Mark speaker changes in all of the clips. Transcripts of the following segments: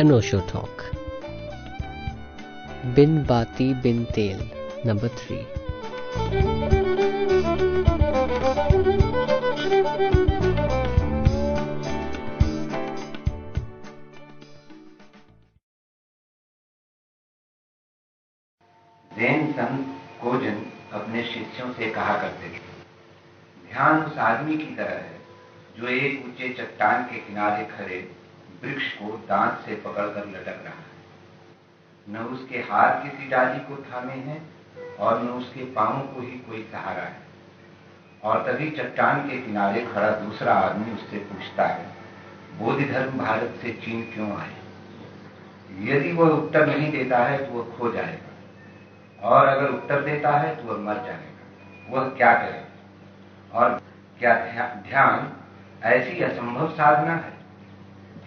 Speaker 1: अनोशो talk बिन बाती बिन तेल number three
Speaker 2: Jain संत cogen अपने शिष्यों से कहा करते थे, ध्यान उस आदमी की तरह है, जो एक ऊँचे चट्टान के किनारे खड़े वृक्ष को दांत से पकड़कर लटक रहा है। न उसके हाथ किसी डाली को थामे हैं और न उसके पांवों को ही कोई सहारा है। और तभी चट्टान के किनारे खड़ा दूसरा आदमी उससे पूछता है, बोधि धर्म भारत से चीन क्यों आए? यदि वह उत्तर नहीं देता है तो वह खो जाएगा। और अगर उत्तर देता है तो वह मर जाएगा। वह क्या करे? और क्या ध्यान ऐसी असंभव साधना है?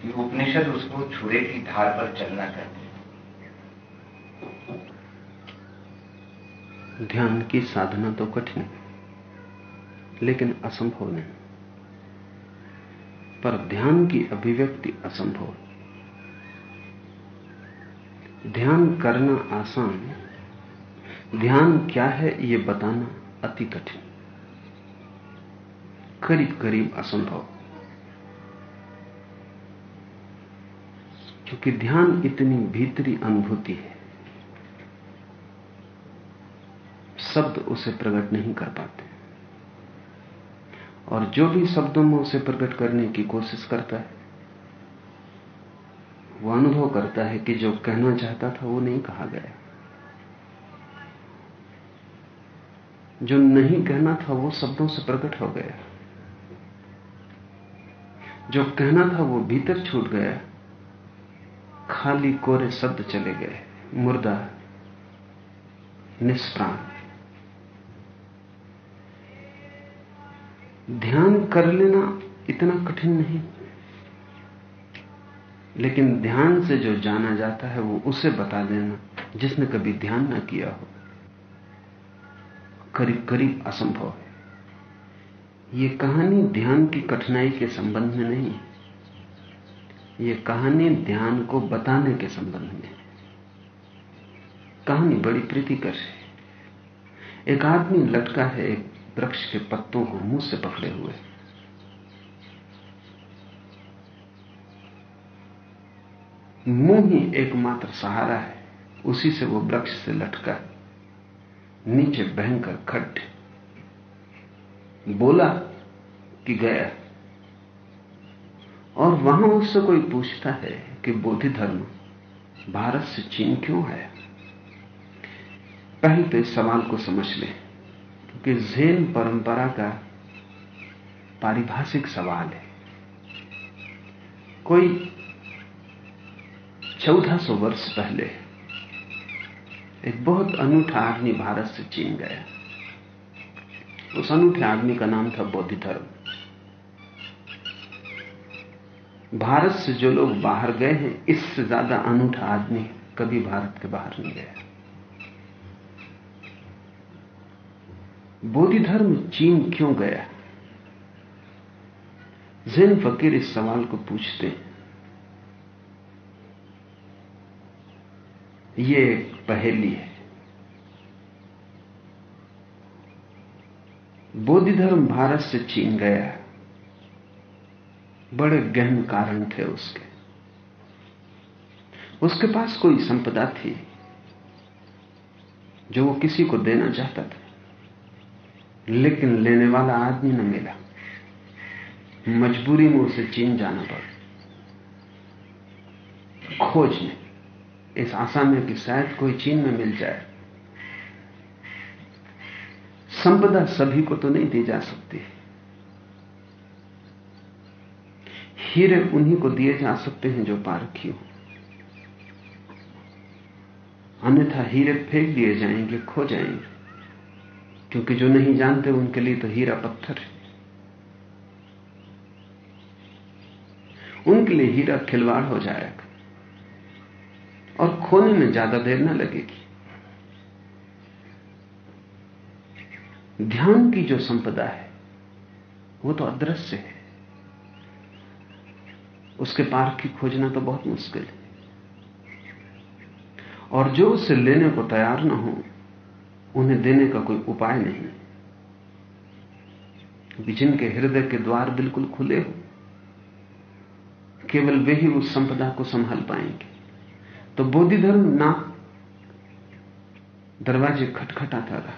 Speaker 2: कि उपनिषद उसको छुरे की धार पर चलना कहते
Speaker 3: ध्यान की साधना तो कठिन लेकिन असंभव नहीं। पर ध्यान की अभिव्यक्ति असंभव ध्यान करना आसान ध्यान क्या है ये बताना अति कठिन। करीब करीब असंभव। क्योंकि ध्यान इतनी भीतरी अनुभूति है। शब्द उसे प्रकट नहीं कर पाते। और जो भी शब्दों में उसे प्रकट करने की कोशिश करता है, वो अनुभव करता है कि जो कहना चाहता था वो नहीं कहा गया। जो नहीं कहना था वो शब्दों से प्रकट हो गया। जो कहना था वो भीतर छूट गया। खाली कोरे शब्द चले गए। मुर्दा, निष्प्राण। ध्यान कर लेना इतना कठिन नहीं। लेकिन ध्यान से जो जाना जाता है, वो उसे बता देना जिसने कभी ध्यान ना किया हो। करीब करीब असंभव है। ये कहानी ध्यान की कठिनाई के संबंध में नहीं है। ये कहानी ध्यान को बताने के संबंध में कहानी बड़ी प्रीतिकर है। एक आदमी लटका है एक वृक्ष के पत्तों को मुँह से पकड़े हुए। मुँह ही एकमात्र सहारा है। उसी से वो वृक्ष से लटका। नीचे भयंकर खड्ड। बोला कि गया। और वहाँ उससे कोई पूछता है कि बोधि धर्म, भारत से चीन क्यों है? पहले तो इस सवाल को समझ लें, क्योंकि जैन परंपरा का पारिभाषिक सवाल है। कोई चौदह सौ वर्ष पहले एक बहुत अनूठा आदमी भारत से चीन गया। उस अनूठे आदमी का नाम था बौद्ध धर्म। भारत से जो लोग बाहर गए हैं, इससे ज़्यादा अनूठा आदमी कभी भारत के बाहर नहीं गया। बोधि धर्म चीन क्यों गया? जैन फकीर इस सवाल को पूछते हैं। ये एक पहेली है। बोधि धर्म भारत से चीन गया बड़े गहन कारण थे उसके। उसके पास कोई संपदा थी जो वो किसी को देना चाहता था। लेकिन लेने वाला आदमी न मिला। मजबूरी में उसे चीन जाना पड़ा। खोजने इस आशा में कि शायद कोई चीन में मिल जाए। संपदा सभी को तो नहीं दी जा सकती। हीरे उन्हीं को दिए जा सकते हैं जो पारखी हो। अन्यथा हीरे फेंक दिए जाएँगे, खो जाएँगे। क्योंकि जो नहीं जानते उनके लिए तो हीरा पत्थर है। उनके लिए हीरा खिलवाड़ हो जाएगा और खोने में ज़्यादा देर न लगेगी। ध्यान की जो संपदा है, वो तो अदृश्य है। उसके पार की खोजना तो बहुत मुश्किल है। और जो उसे लेने को तैयार ना हो, उन्हें देने का कोई उपाय नहीं। क्योंकि जिनके हृदय के द्वार बिल्कुल खुले हो, केवल वे ही उस संपदा को संभाल पाएँगे। तो बोधि धर्म ना, दरवाजे खटखटाता रहा।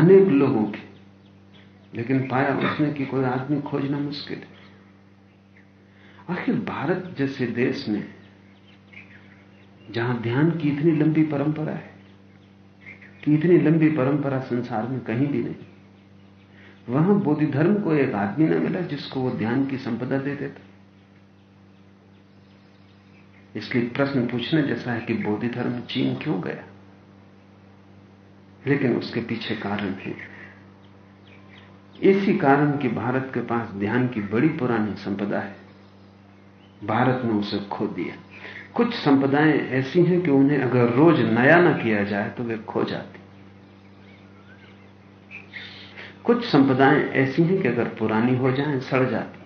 Speaker 3: अनेक लोगों के, लेकिन पाया उसने कि कोई आदमी खोजना मुश्किल है। आखिर भारत जैसे देश में, जहाँ ध्यान की इतनी लंबी परंपरा है, कि इतनी लंबी परंपरा संसार में कहीं भी नहीं, वहाँ बोधि धर्म को एक आदमी न मिला जिसको वो ध्यान की संपदा दे देता। इसलिए प्रश्न पूछने जैसा है कि बोधि धर्म चीन क्यों गया? लेकिन उसके पीछे कारण है। इसी कारण कि भारत के पास ध्यान की बड़ी पुरानी संपदा है। भारत ने उसे खो दिया। कुछ संपदाएँ ऐसी हैं कि उन्हें अगर रोज नया ना किया जाए तो वे खो जाती। कुछ संपदाएँ ऐसी हैं कि अगर पुरानी हो जाए, सड़ जाती।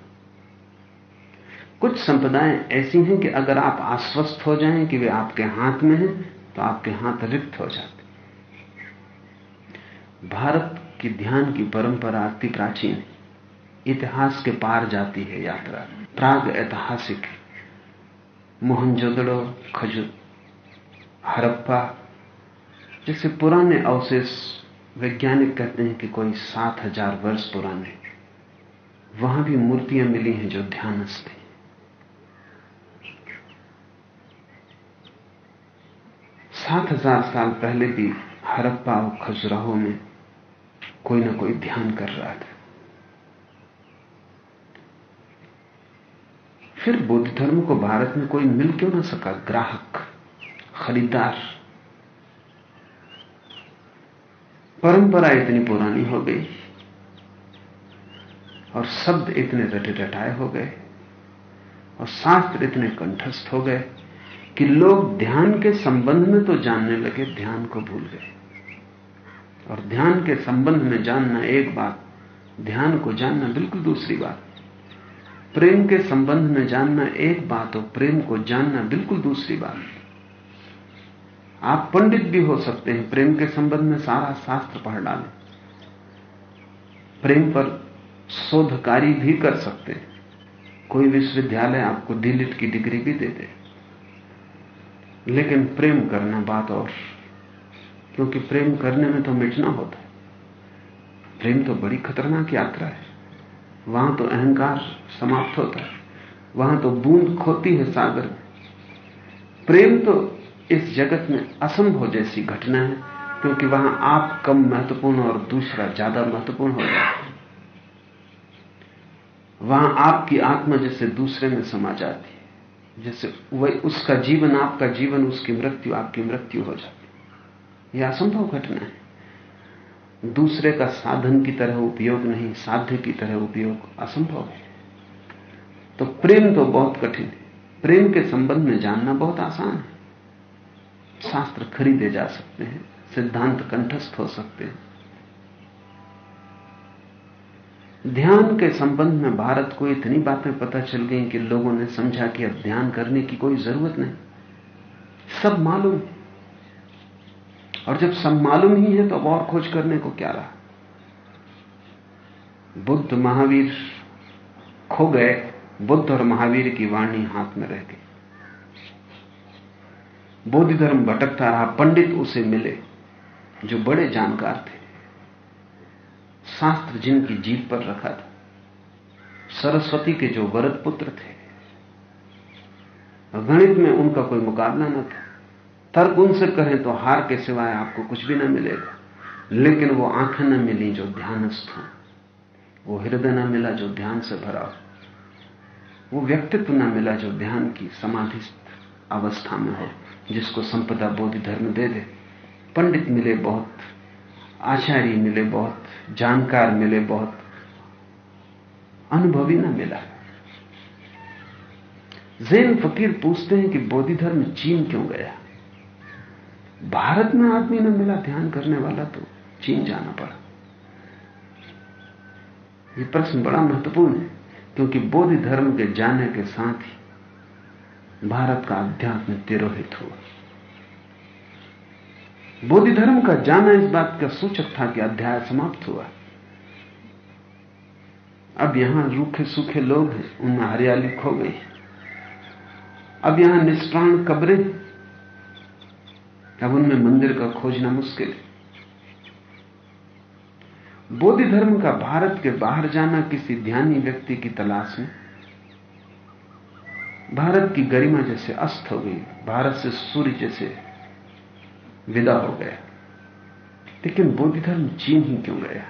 Speaker 3: कुछ संपदाएँ ऐसी हैं कि अगर आप आश्वस्त हो जाएँ कि वे आपके हाथ में हैं तो आपके हाथ रिक्त हो जाते। भारत की ध्यान की परंपरा अति प्राचीन है। इतिहास के पार जाती है यात्रा। प्राग ऐतिहासिक मोहनजोदड़ो, खजुर, हरप्पा, जैसे पुराने अवशेष वैज्ञानिक कहते हैं कि कोई सात हज़ार वर्ष पुराने वहाँ भी मूर्तियाँ मिली हैं जो ध्यानस्थ हैं। सात हज़ार साल पहले भी हरप्पा और खजुराहो में कोई ना कोई ध्यान कर रहा था। फिर बुद्ध धर्म को भारत में कोई मिल क्यों ना सका? ग्राहक, खरीदार। परंपरा इतनी पुरानी हो गई और शब्द इतने रटे रटाए हो गए और शास्त्र इतने कंठस्थ हो गए कि लोग ध्यान के संबंध में तो जानने लगे, ध्यान को भूल गए। और ध्यान के संबंध में जानना एक बात, ध्यान को जानना बिल्कुल दूसरी बात। प्रेम के संबंध में जानना एक बात और प्रेम को जानना बिल्कुल दूसरी बात आप पंडित भी हो सकते हैं, प्रेम के संबंध में सारा शास्त्र पढ़ डालें। प्रेम पर शोध कार्य भी कर सकते हैं। कोई विश्वविद्यालय आपको डीलिट की डिग्री भी दे दे। लेकिन प्रेम करना बात और, क्योंकि प्रेम करने में तो मिटना होता है। प्रेम तो बड़ी खतरनाक यात्रा है। वहाँ तो अहंकार समाप्त होता है, वहाँ तो बूंद खोती है सागर में। प्रेम तो इस जगत में असंभव जैसी घटना है, क्योंकि वहाँ आप कम महत्वपूर्ण और दूसरा ज़्यादा महत्वपूर्ण हो जाता है। वहाँ आपकी आत्मा जैसे दूसरे में समा जाती है, जैसे वही उसका जीवन, आपका जीवन, उसकी मृत्यु, आपकी मृत्यु हो जाती है। यह असंभव घटना है। दूसरे का साधन की तरह उपयोग नहीं, साध्य की तरह उपयोग असंभव है। तो प्रेम तो बहुत कठिन है। प्रेम के संबंध में जानना बहुत आसान है। शास्त्र खरीदे जा सकते हैं, सिद्धांत कंठस्थ हो सकते हैं। ध्यान के संबंध में भारत को इतनी बातें पता चल गई कि लोगों ने समझा कि अब ध्यान करने की कोई ज़रूरत नहीं। सब मालूम है। और जब सब मालूम ही है तो अब और खोज करने को क्या रहा? बुद्ध महावीर खो गए, बुद्ध और महावीर की वाणी हाथ में रह गई। बोधि धर्म भटकता रहा, पंडित उसे मिले, जो बड़े जानकार थे। शास्त्र जिनकी जीत पर रखा था, सरस्वती के जो वरद पुत्र थे, गणित में उनका कोई मुकाबला न था। तर्क उनसे करें तो हार के सिवाय आपको कुछ भी ना मिलेगा। लेकिन वो आँखें न मिली जो ध्यानस्थ हो। वो हृदय न मिला जो ध्यान से भरा हो। वो व्यक्तित्व न मिला जो ध्यान की समाधि अवस्था में हो, जिसको संपदा बोधि धर्म दे दे। पंडित मिले बहुत, आचार्य मिले बहुत, जानकार मिले बहुत, अनुभवी न मिला। जैन फकीर पूछते हैं कि बोधि धर्म चीन क्यों गया? भारत में आदमी न मिला ध्यान करने वाला तो चीन जाना पड़ा। यह प्रश्न बड़ा महत्वपूर्ण है, क्योंकि बोधि धर्म के जाने के साथ ही भारत का अध्यात्म तिरोहित हुआ। बोधि धर्म का जाना इस बात का सूचक था कि अध्याय समाप्त हुआ। अब यहाँ रूखे सूखे लोग हैं, उनमें हरियाली खो गई। अब यहाँ निष्प्राण कब्रें अब उनमें मंदिर का खोजना मुश्किल है। बोधि धर्म का भारत के बाहर जाना किसी ध्यानी व्यक्ति की तलाश में भारत की गरिमा जैसे अस्त हो गई, भारत से सूर्य जैसे विदा हो गया। लेकिन बोधि धर्म चीन ही क्यों गया?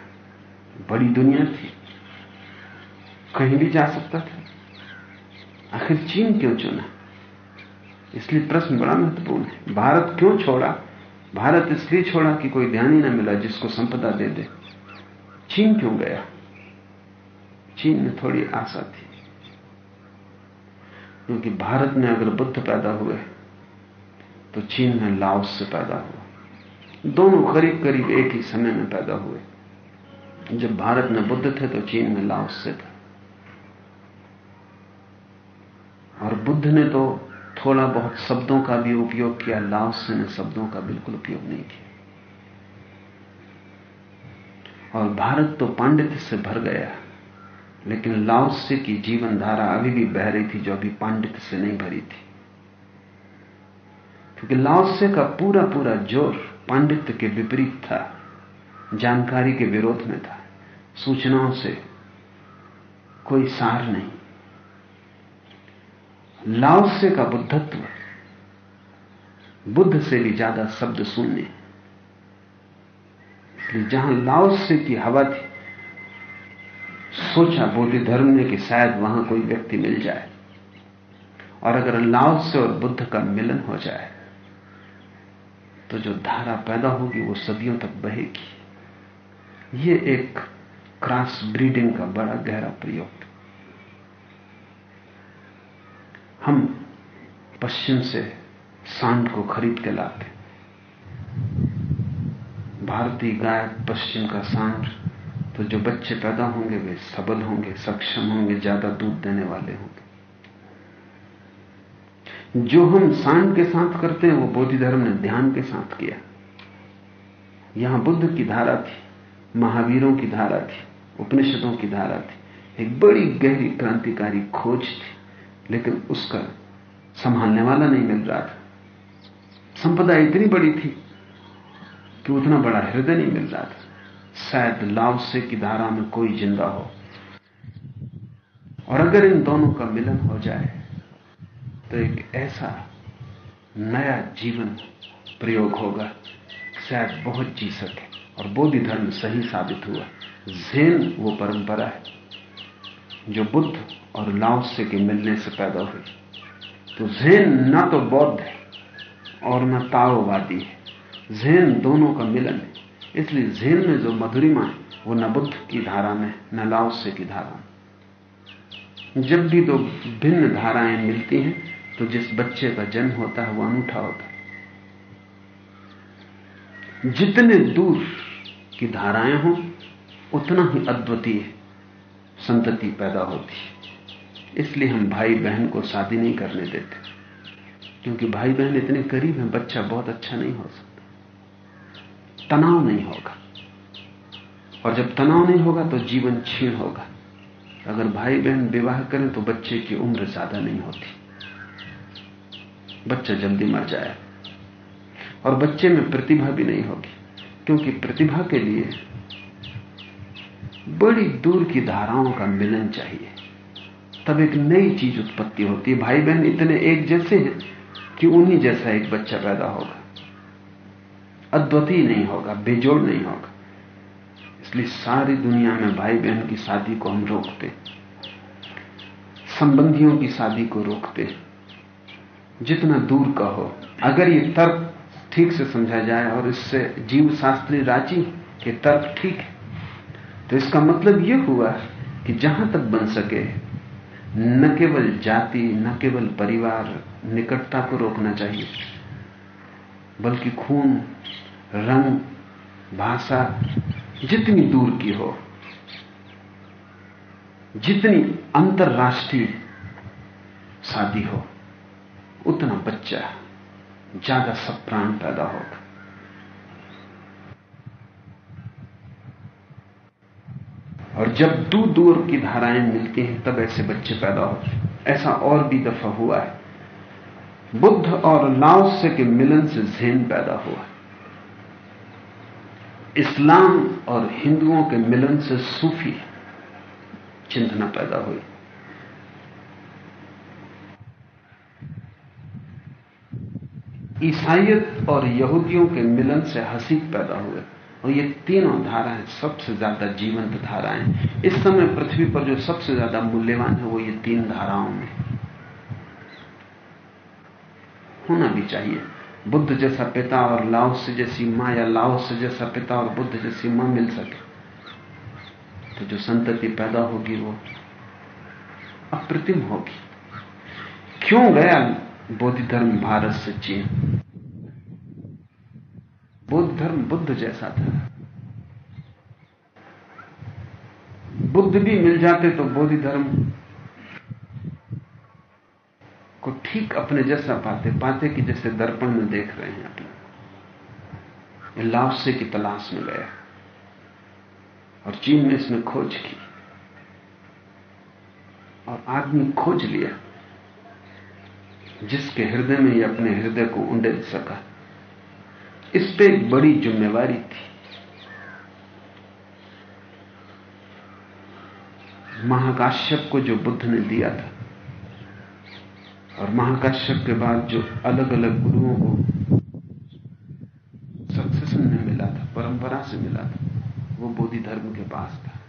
Speaker 3: बड़ी दुनिया थी। कहीं भी जा सकता था। आखिर चीन क्यों चुना? इसलिए प्रश्न बड़ा महत्वपूर्ण है। भारत क्यों छोड़ा? भारत इसलिए छोड़ा कि कोई ध्यान ही ना मिला जिसको संपदा दे दे। चीन क्यों गया? चीन में थोड़ी आशा थी। क्योंकि भारत में अगर बुद्ध पैदा हुए तो चीन में लाओस से पैदा हुआ। दोनों करीब करीब एक ही समय में पैदा हुए। जब भारत में बुद्ध थे तो चीन में लाओस से था। और बुद्ध ने तो थोड़ा बहुत शब्दों का भी उपयोग किया लाओस ने शब्दों का बिल्कुल उपयोग नहीं किया। और भारत तो पांडित्य से भर गया, लेकिन लाओस्य की जीवन धारा अभी भी बह रही थी, जो अभी पांडित्य से नहीं भरी थी। क्योंकि लाओस्य का पूरा पूरा ज़ोर पांडित्य के विपरीत था, जानकारी के विरोध में था, सूचनाओं से कोई सार नहीं। लाओस्य का बुद्धत्व। बुद्ध से भी ज़्यादा शब्द सुनने। इसलिए जहाँ लाओस्य की हवा थी, सोचा बोधि धर्म ने कि शायद वहाँ कोई व्यक्ति मिल जाए। और अगर लाओस्य और बुद्ध का मिलन हो जाए तो जो धारा पैदा होगी वो सदियों तक बहेगी। ये एक क्रॉस ब्रीडिंग का बड़ा गहरा प्रयोग हम पश्चिम से सांड को खरीद के लाते। भारतीय गाय पश्चिम का सांड तो जो बच्चे पैदा होंगे, वे सबल होंगे, सक्षम होंगे, ज़्यादा दूध देने वाले होंगे। जो हम सांड के साथ करते हैं, वो बोधि धर्म ने ध्यान के साथ किया। यहाँ बुद्ध की धारा थी, महावीरों की धारा थी, उपनिषदों की धारा थी। एक बड़ी गहरी क्रांतिकारी खोज थी। लेकिन उसका संभालने वाला नहीं मिल रहा था। संपदा इतनी बड़ी थी कि उतना बड़ा हृदय नहीं मिल रहा था। शायद लाव से की धारा में कोई ज़िंदा हो। और अगर इन दोनों का मिलन हो जाए तो एक ऐसा नया जीवन प्रयोग होगा, शायद बहुत जी सके। और बोधि धर्म सही साबित हुआ। जैन वो परंपरा है, जो बुद्ध और लाओसे के मिलने से पैदा हुई तो जैन ना तो बौद्ध है और न ताओवादी है। जैन दोनों का मिलन है। इसलिए जैन में जो मधुरिमा है, वो न बुद्ध की धारा में, न लाओसे की धारा में। जब भी दो भिन्न धाराएँ मिलती हैं तो जिस बच्चे का जन्म होता है, वो अनूठा होता है। जितने दूर की धाराएँ हों, उतना ही अद्वितीय संतति पैदा होती है। इसलिए हम भाई बहन को शादी नहीं करने देते। क्योंकि भाई बहन इतने करीब हैं, बच्चा बहुत अच्छा नहीं हो सकता। तनाव नहीं होगा। और जब तनाव नहीं होगा तो जीवन क्षीण होगा। अगर भाई बहन विवाह करें तो बच्चे की उम्र ज़्यादा नहीं होती। बच्चा जल्दी मर जाए। और बच्चे में प्रतिभा भी नहीं होगी। क्योंकि प्रतिभा के लिए बड़ी दूर की धाराओं का मिलन चाहिए। तब एक नई चीज़ उत्पत्ति होती है। भाई बहन इतने एक जैसे हैं कि उन्हीं जैसा एक बच्चा पैदा होगा। अद्वितीय नहीं होगा, बेजोड़ नहीं होगा। इसलिए सारी दुनिया में भाई बहन की शादी को हम रोकते संबंधियों की शादी को रोकते जितना दूर का हो। अगर ये तर्क ठीक से समझा जाए और इससे जीव शास्त्री राज़ी कि तर्क ठीक है तो इसका मतलब यह हुआ कि जहाँ तक बन सके न केवल जाति, न केवल परिवार, निकटता को रोकना चाहिए, बल्कि खून, रंग, भाषा जितनी दूर की हो, जितनी अंतरराष्ट्रीय शादी हो, उतना बच्चा, ज़्यादा सब प्राण पैदा होगा। और जब दूर दूर की धाराएँ मिलती हैं, तब ऐसे बच्चे पैदा होते हैं। ऐसा और भी दफ़ा हुआ है। बुद्ध और लाओस्य के मिलन से जैन पैदा हुआ इस्लाम और हिंदुओं के मिलन से सूफी चिंतना पैदा हुई। ईसाइत और यहूदियों के मिलन से हसीब पैदा हुए। और ये तीनों धाराएँ सबसे ज़्यादा जीवंत धाराएँ इस समय पृथ्वी पर जो सबसे ज़्यादा मूल्यवान है वो ये तीन धाराओं में। होना भी चाहिए। बुद्ध जैसा पिता और लाओस जैसी माँ या लाओस जैसा पिता और बुद्ध जैसी माँ मिल सके। तो जो संतति पैदा होगी वो अप्रतिम होगी। क्यों गया बौद्ध धर्म भारत से चीन? बौद्ध धर्म बुद्ध जैसा था। बुद्ध भी मिल जाते तो बोधि धर्म को ठीक अपने जैसा पाते पाते कि जैसे दर्पण में देख रहे हैं अपने। लावसे की तलाश में गया और चीन में इसने खोज की और आदमी खोज लिया जिसके हृदय में ये अपने हृदय को उंडेल सका। इस पे एक बड़ी जिम्मेवारी थी। महाकाश्यप को जो बुद्ध ने दिया था और महाकाश्यप के बाद जो अलग अलग गुरुओं को सक्सेशन में मिला था, परंपरा से मिला था, वो बोधि धर्म के पास था।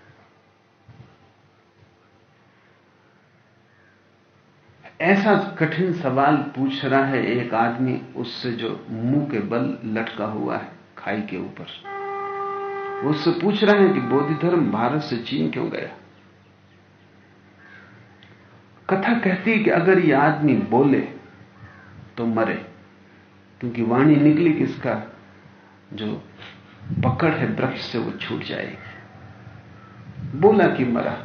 Speaker 3: ऐसा कठिन सवाल पूछ रहा है एक आदमी, उससे जो मुँह के बल लटका हुआ है खाई के ऊपर। उससे पूछ रहा है कि बोधि धर्म भारत से चीन क्यों गया? कथा कहती है कि अगर यह आदमी बोले तो मरे, क्योंकि वाणी निकली किसका जो पकड़ है वृक्ष से वो छूट जाएगी। बोला कि मरा।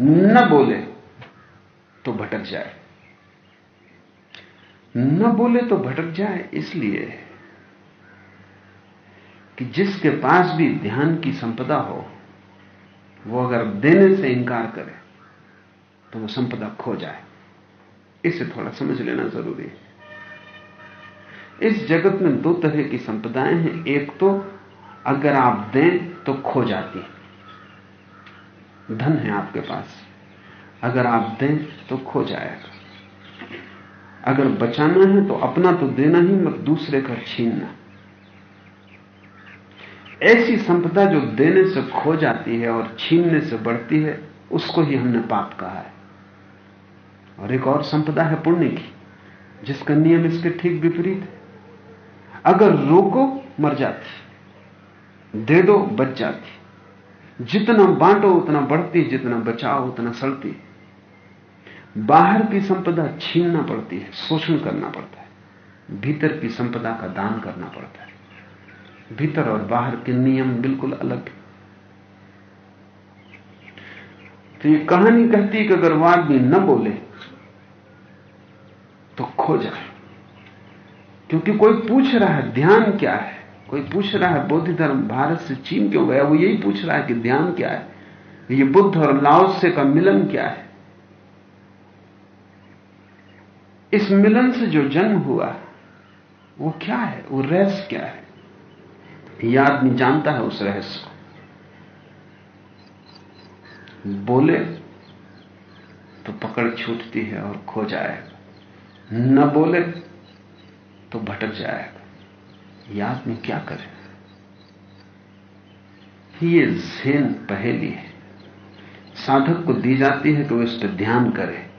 Speaker 3: न बोले तो भटक जाए। न बोले तो भटक जाए, इसलिए कि जिसके पास भी ध्यान की संपदा हो, वो अगर देने से इंकार करे तो वो संपदा खो जाए। इसे थोड़ा समझ लेना ज़रूरी है। इस जगत में दो तरह की संपदाएँ हैं। एक तो अगर आप दें तो खो जाती धन है आपके पास। अगर आप दें तो खो जाएगा। अगर बचाना है तो अपना तो देना ही मत, दूसरे का छीनना। ऐसी संपदा जो देने से खो जाती है और छीनने से बढ़ती है, उसको ही हमने पाप कहा है। और एक और संपदा है पुण्य की, जिसका नियम इसके ठीक विपरीत है। अगर रोको, मर जाती, दे दो, बच जाती। जितना बांटो, उतना बढ़ती, जितना बचाओ, उतना सड़ती। बाहर की संपदा छीनना पड़ती है, शोषण करना पड़ता है। भीतर की संपदा का दान करना पड़ता है। भीतर और बाहर के नियम बिल्कुल अलग है। तो ये कहानी कहती है कि अगर वो आदमी न बोले तो खो जाए। क्योंकि कोई पूछ रहा है, ध्यान क्या है? कोई पूछ रहा है, बौद्ध धर्म भारत से चीन क्यों गया? वो यही पूछ रहा है कि ध्यान क्या है? ये बुद्ध और लाओसे का मिलन क्या है? इस मिलन से जो जन्म हुआ, वो क्या है? वो रहस्य क्या है? यह आदमी जानता है उस रहस्य को। बोले तो पकड़ छूटती है और खो जाएगा न बोले तो भटक जाएगा यह आदमी क्या करे? ये जेन पहेली है। साधक को दी जाती है कि वो इस पर ध्यान करे।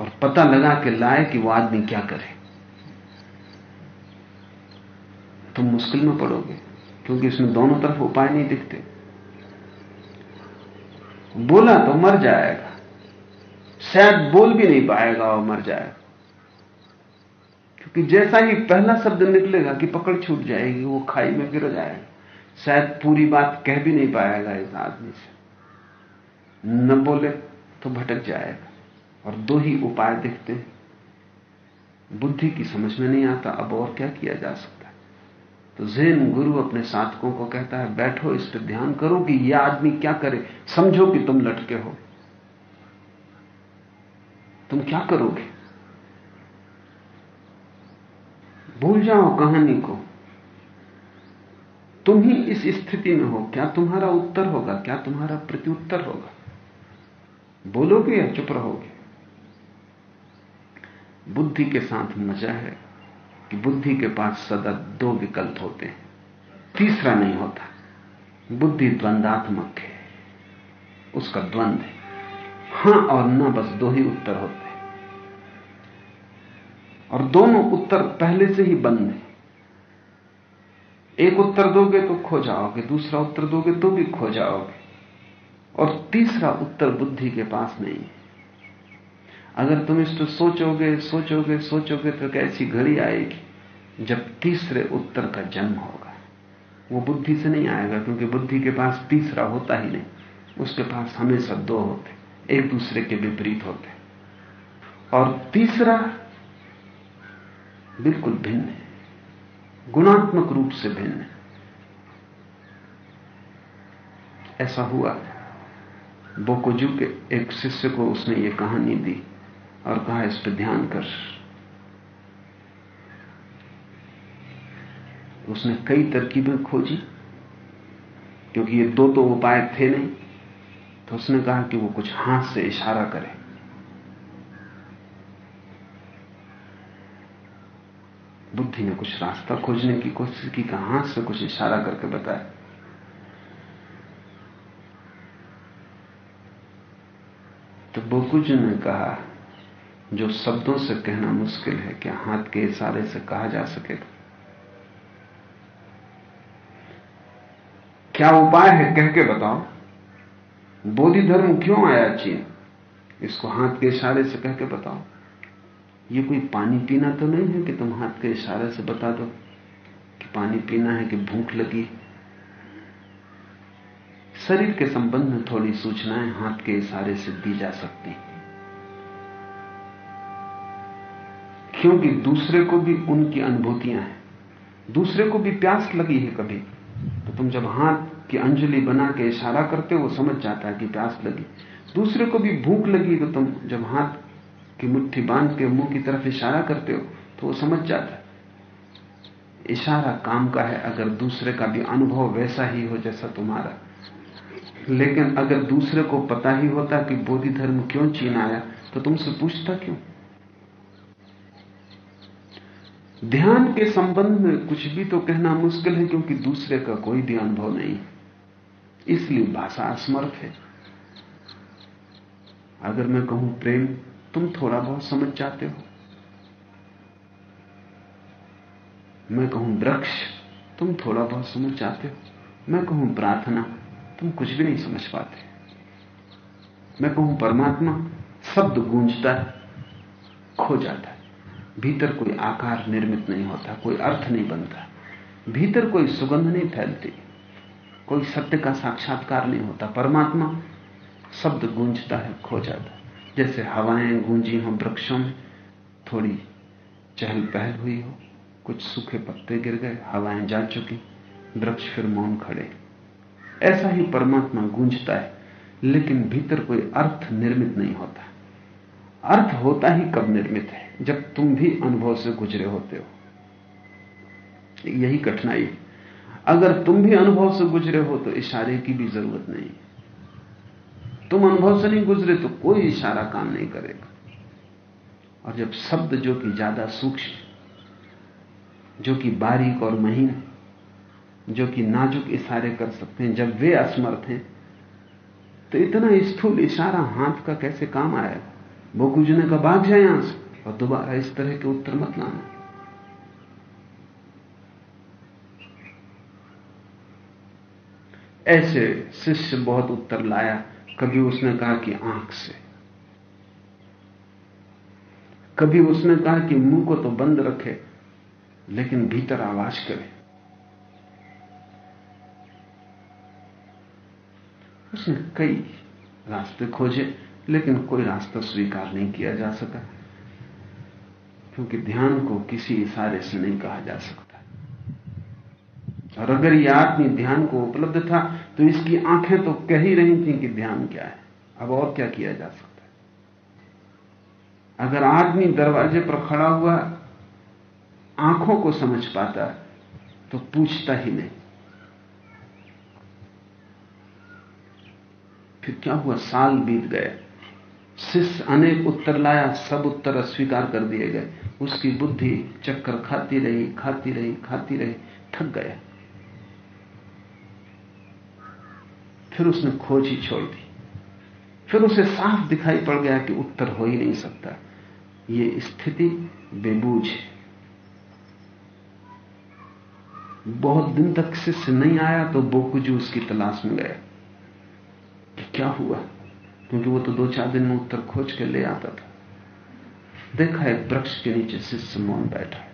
Speaker 3: और पता लगा के लाए कि वो आदमी क्या करे। तुम मुश्किल में पड़ोगे, क्योंकि इसमें दोनों तरफ़ उपाय नहीं दिखते। बोला तो मर जाएगा। शायद बोल भी नहीं पाएगा और मर जाएगा। क्योंकि जैसा ही पहला शब्द निकलेगा कि पकड़ छूट जाएगी, वो खाई में गिर जाएगा। शायद पूरी बात कह भी नहीं पाएगा इस आदमी से। न बोले तो भटक जाएगा। और दो ही उपाय दिखते हैं। बुद्धि की समझ में नहीं आता, अब और क्या किया जा सकता है? तो जैन गुरु अपने साधकों को कहता है, बैठो, इस पर ध्यान करो कि यह आदमी क्या करे। समझो कि तुम लटके हो। तुम क्या करोगे? भूल जाओ कहानी को। तुम ही इस स्थिति में हो। क्या तुम्हारा उत्तर होगा? क्या तुम्हारा प्रत्युत्तर होगा? बोलोगे या चुप रहोगे? बुद्धि के साथ मज़ा है कि बुद्धि के पास सदा दो विकल्प होते हैं। तीसरा नहीं होता। बुद्धि द्वंदात्मक है। उसका द्वंद्व है। हाँ और ना, बस दो ही उत्तर होते हैं। और दोनों उत्तर पहले से ही बंद है। एक उत्तर दोगे तो खो जाओगे, दूसरा उत्तर दोगे तो भी खो जाओगे। और तीसरा उत्तर बुद्धि के पास नहीं है। अगर तुम इस पर सोचोगे सोचोगे सोचोगे तो कैसी घड़ी आएगी? जब तीसरे उत्तर का जन्म होगा। वो बुद्धि से नहीं आएगा, क्योंकि बुद्धि के पास तीसरा होता ही नहीं। उसके पास हमेशा दो होते, एक दूसरे के विपरीत होते। और तीसरा बिल्कुल भिन्न है। गुणात्मक रूप से भिन्न है। ऐसा हुआ। बोकोजू के एक शिष्य को उसने ये कहानी दी। और कहा, इस पर ध्यान कर। उसने कई तरकीबें खोजी, क्योंकि ये दो तो उपाय थे नहीं तो उसने कहा कि वो कुछ हाथ से इशारा करे। बुद्धि ने कुछ रास्ता खोजने की कोशिश की, कहा, हाथ से कुछ इशारा करके बताया तो बोकुज ने कहा जो शब्दों से कहना मुश्किल है क्या हाथ के इशारे से कहा जा सकेगा क्या उपाय है कह के बताओ? बोधि धर्म क्यों आया चीन? इसको हाथ के इशारे से कह के बताओ। ये कोई पानी पीना तो नहीं है कि तुम हाथ के इशारे से बता दो कि पानी पीना है कि भूख लगी? शरीर के संबंध में थोड़ी सूचनाएँ हाथ के इशारे से दी जा सकती क्योंकि दूसरे को भी उनकी अनुभूतियाँ हैं। दूसरे को भी प्यास लगी है कभी। तो तुम जब हाथ की अंजलि बना के इशारा करते हो समझ जाता है कि प्यास लगी। दूसरे को भी भूख लगी तो तुम जब हाथ की मुट्ठी बाँध के मुँह की तरफ़ इशारा करते हो तो वो समझ जाता है। इशारा काम का है, अगर दूसरे का भी अनुभव वैसा ही हो जैसा तुम्हारा। लेकिन अगर दूसरे को पता ही होता कि बोधि धर्म क्यों चीन आया तो तुमसे पूछता क्यों? ध्यान के संबंध में कुछ भी तो कहना मुश्किल है, क्योंकि दूसरे का कोई भी अनुभव नहीं। इसलिए भाषा असमर्थ है। अगर मैं कहूँ प्रेम, तुम थोड़ा बहुत समझ जाते हो। मैं कहूँ वृक्ष तुम थोड़ा बहुत समझ जाते हो। मैं कहूँ प्रार्थना, तुम कुछ भी नहीं समझ पाते। मैं कहूँ परमात्मा, शब्द गूंजता है, खो जाता है। भीतर कोई आकार निर्मित नहीं होता, कोई अर्थ नहीं बनता। भीतर कोई सुगंध नहीं फैलती, कोई सत्य का साक्षात्कार नहीं होता। परमात्मा शब्द गूंजता है, खो जाता है। जैसे हवाएँ गूंजी हों, वृक्षों में थोड़ी चहल पहल हुई हो, कुछ सूखे पत्ते गिर गए, हवाएँ जा चुकी, वृक्ष फिर मौन खड़े। ऐसा ही परमात्मा गूंजता है, लेकिन भीतर कोई अर्थ निर्मित नहीं होता। अर्थ होता ही कब निर्मित है, जब तुम भी अनुभव से गुजरे होते हो। यही कठिनाई अगर तुम भी अनुभव से गुजरे हो तो इशारे की भी ज़रूरत नहीं। तुम अनुभव से नहीं गुजरे तो कोई इशारा काम नहीं करेगा। और जब शब्द जो कि ज़्यादा सूक्ष्म जो कि बारीक और महीन जो कि नाजुक इशारे कर सकते हैं, जब वे असमर्थ हैं तो इतना स्थूल इशारा हाथ का कैसे काम आएगा? वो गुजरने का भाग जाए यहाँ से। और दोबारा इस तरह के उत्तर मत लाना। ऐसे शिष्य बहुत उत्तर लाया, कभी उसने कहा कि आँख से। कभी उसने कहा कि मुँह को तो बंद रखे, लेकिन भीतर आवाज़ करे। उसने कई रास्ते खोजे। लेकिन कोई रास्ता स्वीकार नहीं किया जा सका, क्योंकि ध्यान को किसी इशारे से नहीं कहा जा सकता। और अगर यह आदमी ध्यान को उपलब्ध था तो इसकी आँखें तो कह ही रही थी कि ध्यान क्या है। अब और क्या किया जा सकता है? अगर आदमी दरवाजे पर खड़ा हुआ, आँखों को समझ पाता तो पूछता ही नहीं। फिर क्या हुआ? साल बीत गए। शिष्य अनेक उत्तर लाया, सब उत्तर अस्वीकार कर दिए गए। उसकी बुद्धि चक्कर खाती रही खाती रही खाती रही, थक गया। फिर उसने खोज ही छोड़ दी। फिर उसे साफ़ दिखाई पड़ गया कि उत्तर हो ही नहीं सकता। ये स्थिति बेबूझ है। बहुत दिन तक शिष्य नहीं आया तो बोकुजू उसकी तलाश में गया कि क्या हुआ? क्योंकि वो तो दो चार दिन में उत्तर खोज के ले आता था। देखा एक वृक्ष के नीचे शिष्य मौन बैठा है।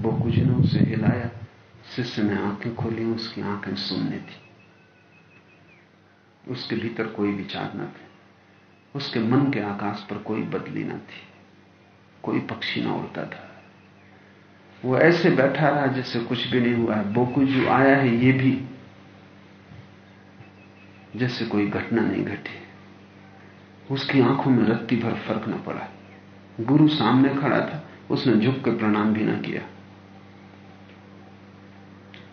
Speaker 3: बोकुजी ने उसे हिलाया। शिष्य ने आँखें खोली, उसकी आँखें सुनने थी। उसके भीतर कोई विचार न थे। उसके मन के आकाश पर कोई बदली न थी। कोई पक्षी ना उड़ता था। वो ऐसे बैठा रहा जैसे कुछ भी नहीं हुआ है। बोकुजू आया है, ये भी जैसे कोई घटना नहीं घटी। उसकी आँखों में रत्ती भर फ़र्क न पड़ा। गुरु सामने खड़ा था, उसने झुक के प्रणाम भी ना किया।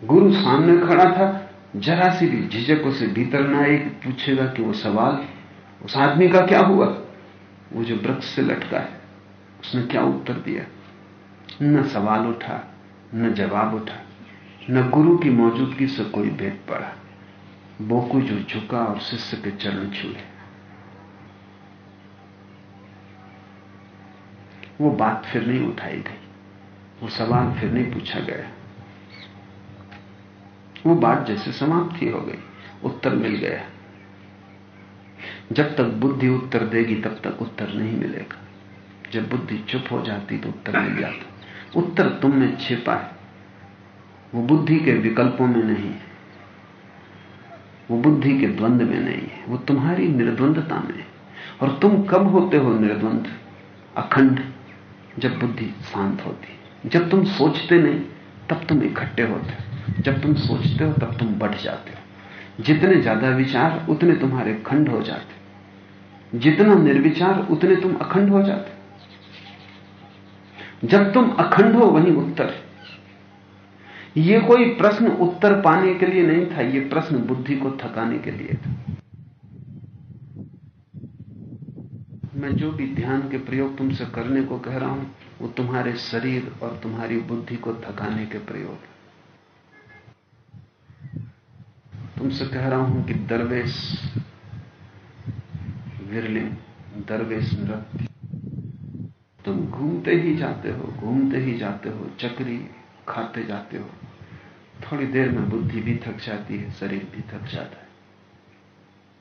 Speaker 3: गुरु सामने खड़ा था, जरा सी भी झिझक उसे भीतर ना आई पूछेगा कि वो सवाल उस आदमी का क्या हुआ? वो जो वृक्ष से लटका है, उसने क्या उत्तर दिया? न सवाल उठा, न जवाब उठा, न गुरु की मौजूदगी से कोई भेद पड़ा। बोकू जो झुका और शिष्य के चरण छुए। वो बात फिर नहीं उठाई गई। वो सवाल फिर नहीं पूछा गया। वो बात जैसे समाप्ति हो गई, उत्तर मिल गया। जब तक बुद्धि उत्तर देगी, तब तक उत्तर नहीं मिलेगा। जब बुद्धि चुप हो जाती तो उत्तर मिल जाता। उत्तर तुम में छिपा है। वो बुद्धि के विकल्पों में नहीं है। वो बुद्धि के द्वंद में नहीं है, वो तुम्हारी निर्द्वंदता में है। और तुम कब होते हो निर्द्वंद, अखंड, जब बुद्धि शांत होती जब तुम सोचते नहीं, तब तुम इकट्ठे होते हो। जब तुम सोचते हो, तब तुम बढ़ जाते हो। जितने ज़्यादा विचार, उतने तुम्हारे खंड हो जाते जितना निर्विचार, उतने तुम अखंड हो जाते जब तुम अखंड हो, वही उत्तर यह कोई प्रश्न उत्तर पाने के लिए नहीं था यह प्रश्न बुद्धि को थकाने के लिए था। मैं जो भी ध्यान के प्रयोग तुमसे करने को कह रहा हूँ, वो तुम्हारे शरीर और तुम्हारी बुद्धि को थकाने के प्रयोग तुमसे कह रहा हूँ कि दरवेश विरलिंग दरवेश नृत्य। तुम घूमते ही जाते हो, घूमते ही जाते हो, चक्री खाते जाते हो। थोड़ी देर में बुद्धि भी थक जाती है, शरीर भी थक जाता है।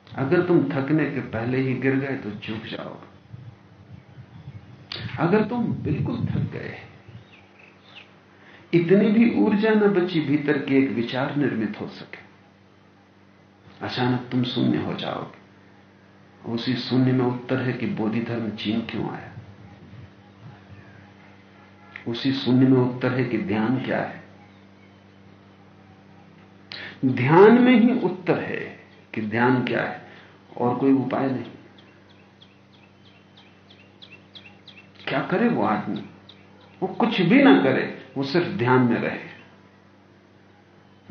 Speaker 3: अगर तुम थकने के पहले ही गिर गए तो चूक जाओगे अगर तुम बिल्कुल थक गए, इतनी भी ऊर्जा न बची भीतर की एक विचार निर्मित हो सके। अचानक तुम शून्य हो जाओगे। उसी शून्य में उत्तर है कि बोधि धर्म चीन क्यों आया? उसी शून्य में उत्तर है कि ध्यान क्या है। ध्यान में ही उत्तर है कि ध्यान क्या है, और कोई उपाय नहीं। क्या करे वो आदमी? वो कुछ भी ना करे, वो सिर्फ़ ध्यान में रहे।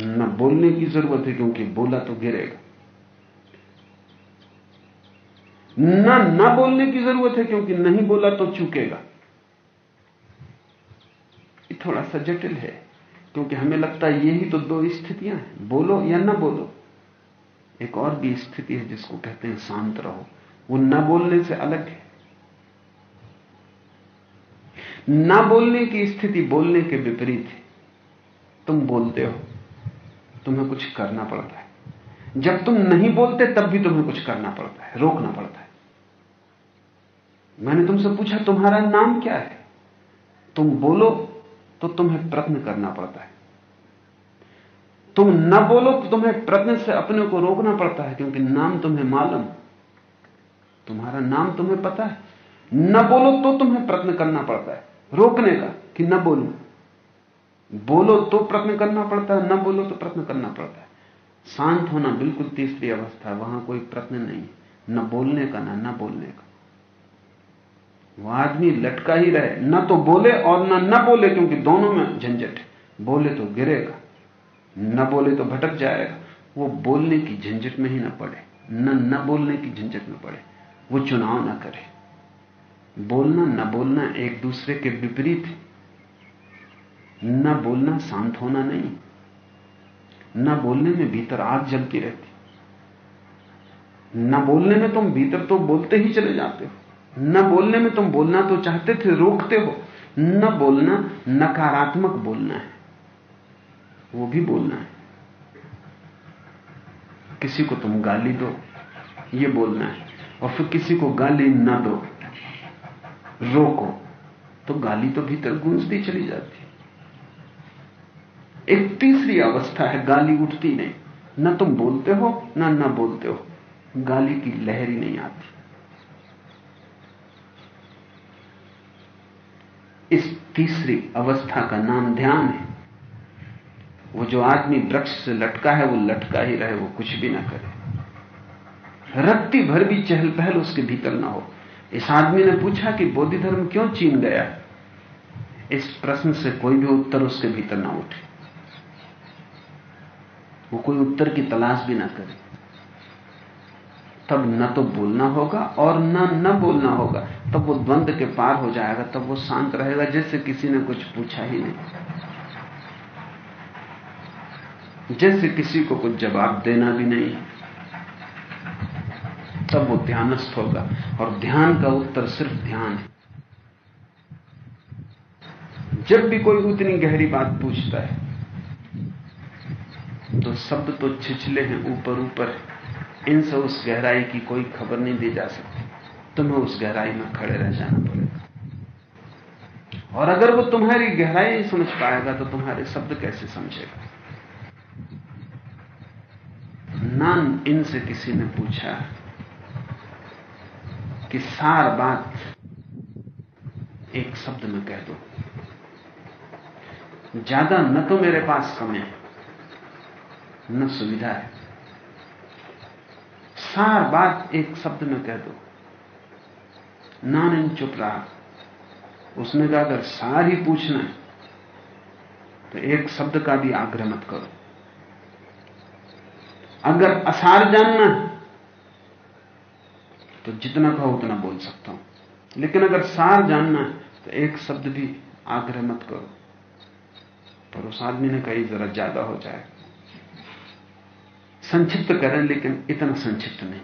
Speaker 3: न बोलने की ज़रूरत है, क्योंकि बोला तो गिरेगा। ना, न बोलने की ज़रूरत है, क्योंकि नहीं बोला तो चूकेगा। थोड़ा सा जटिल है, क्योंकि हमें लगता है यही तो दो स्थितियाँ हैं। बोलो या ना बोलो। एक और भी स्थिति है जिसको कहते हैं शांत रहो। वो न बोलने से अलग है। न बोलने की स्थिति बोलने के विपरीत है। तुम बोलते हो, तुम्हें कुछ करना पड़ता है। जब तुम नहीं बोलते, तब भी तुम्हें कुछ करना पड़ता है, रोकना पड़ता है। मैंने तुमसे पूछा, तुम्हारा नाम क्या है? तुम बोलो तो तुम्हें प्रश्न करना पड़ता है। तुम न बोलो तो तुम्हें प्रश्न से अपने को रोकना पड़ता है, क्योंकि नाम तुम्हें मालूम। तुम्हारा नाम तुम्हें पता है। न बोलो तो तुम्हें प्रश्न करना पड़ता है। रोकने का कि न बोलू। बोलो तो प्रश्न करना पड़ता है, न बोलो तो प्रश्न करना पड़ता है। शांत होना बिल्कुल तीसरी अवस्था है वहाँ कोई प्रश्न नहीं। न बोलने का ना न बोलने का। वो आदमी लटका ही रहे। ना तो बोले और ना न बोले, क्योंकि दोनों में झंझट है। बोले तो गिरेगा, न बोले तो भटक जाएगा। वो बोलने की झंझट में ही ना पड़े। न न बोलने की झंझट में पड़े। वो चुनाव ना करे। बोलना, न बोलना एक दूसरे के विपरीत न बोलना शांत होना नहीं। न बोलने में भीतर आग जलती रहती। न बोलने में तुम भीतर तो बोलते ही चले जाते हो। न बोलने में तुम बोलना तो चाहते थे, रोकते हो। न बोलना, नकारात्मक बोलना है। वो भी बोलना है। किसी को तुम गाली दो, ये बोलना है। और फिर किसी को गाली न दो, रोको तो गाली तो भीतर गूंजती चली जाती एक तीसरी अवस्था है, गाली उठती नहीं। ना तुम बोलते हो, ना ना बोलते हो, गाली की लहर ही नहीं आती। इस तीसरी अवस्था का नाम ध्यान है। वो जो आदमी वृक्ष से लटका है, वो लटका ही रहे, वो कुछ भी ना करे। रत्ती भर भी चहल पहल उसके भीतर ना हो। इस आदमी ने पूछा कि बोधि धर्म क्यों चीन गया? इस प्रश्न से कोई भी उत्तर उसके भीतर ना उठे। वो कोई उत्तर की तलाश भी ना करे। तब न तो बोलना होगा और न न बोलना होगा। तब वो द्वंद के पार हो जाएगा, तब वो शांत रहेगा, जैसे किसी ने कुछ पूछा ही नहीं। जैसे किसी को कुछ जवाब देना भी नहीं। तब वो ध्यानस्थ होगा, और ध्यान का उत्तर सिर्फ़ ध्यान है। जब भी कोई उतनी गहरी बात पूछता है तो शब्द तो छिछले हैं, ऊपर ऊपर इनसे उस गहराई की कोई खबर नहीं दी जा सकती। तुम्हें उस गहराई में खड़े रह जाना पड़ेगा। और अगर वो तुम्हारी गहराई समझ पाएगा तो तुम्हारे शब्द कैसे समझेगा? नान इनसे किसी ने पूछा कि सार बात एक शब्द में कह दो। ज़्यादा न तो मेरे पास समय है, न सुविधा है। सार बात एक शब्द में कह दो। नान चुप रहा। उसने कहा, अगर सार ही पूछना है तो एक शब्द का भी आग्रह मत करो। अगर असार जानना तो जितना कहो उतना बोल सकता हूँ। लेकिन अगर सार जानना है तो एक शब्द भी आग्रह मत करो। पर उस आदमी ने कही जरा ज़्यादा हो जाए संक्षिप्त करें लेकिन इतना संक्षिप्त नहीं।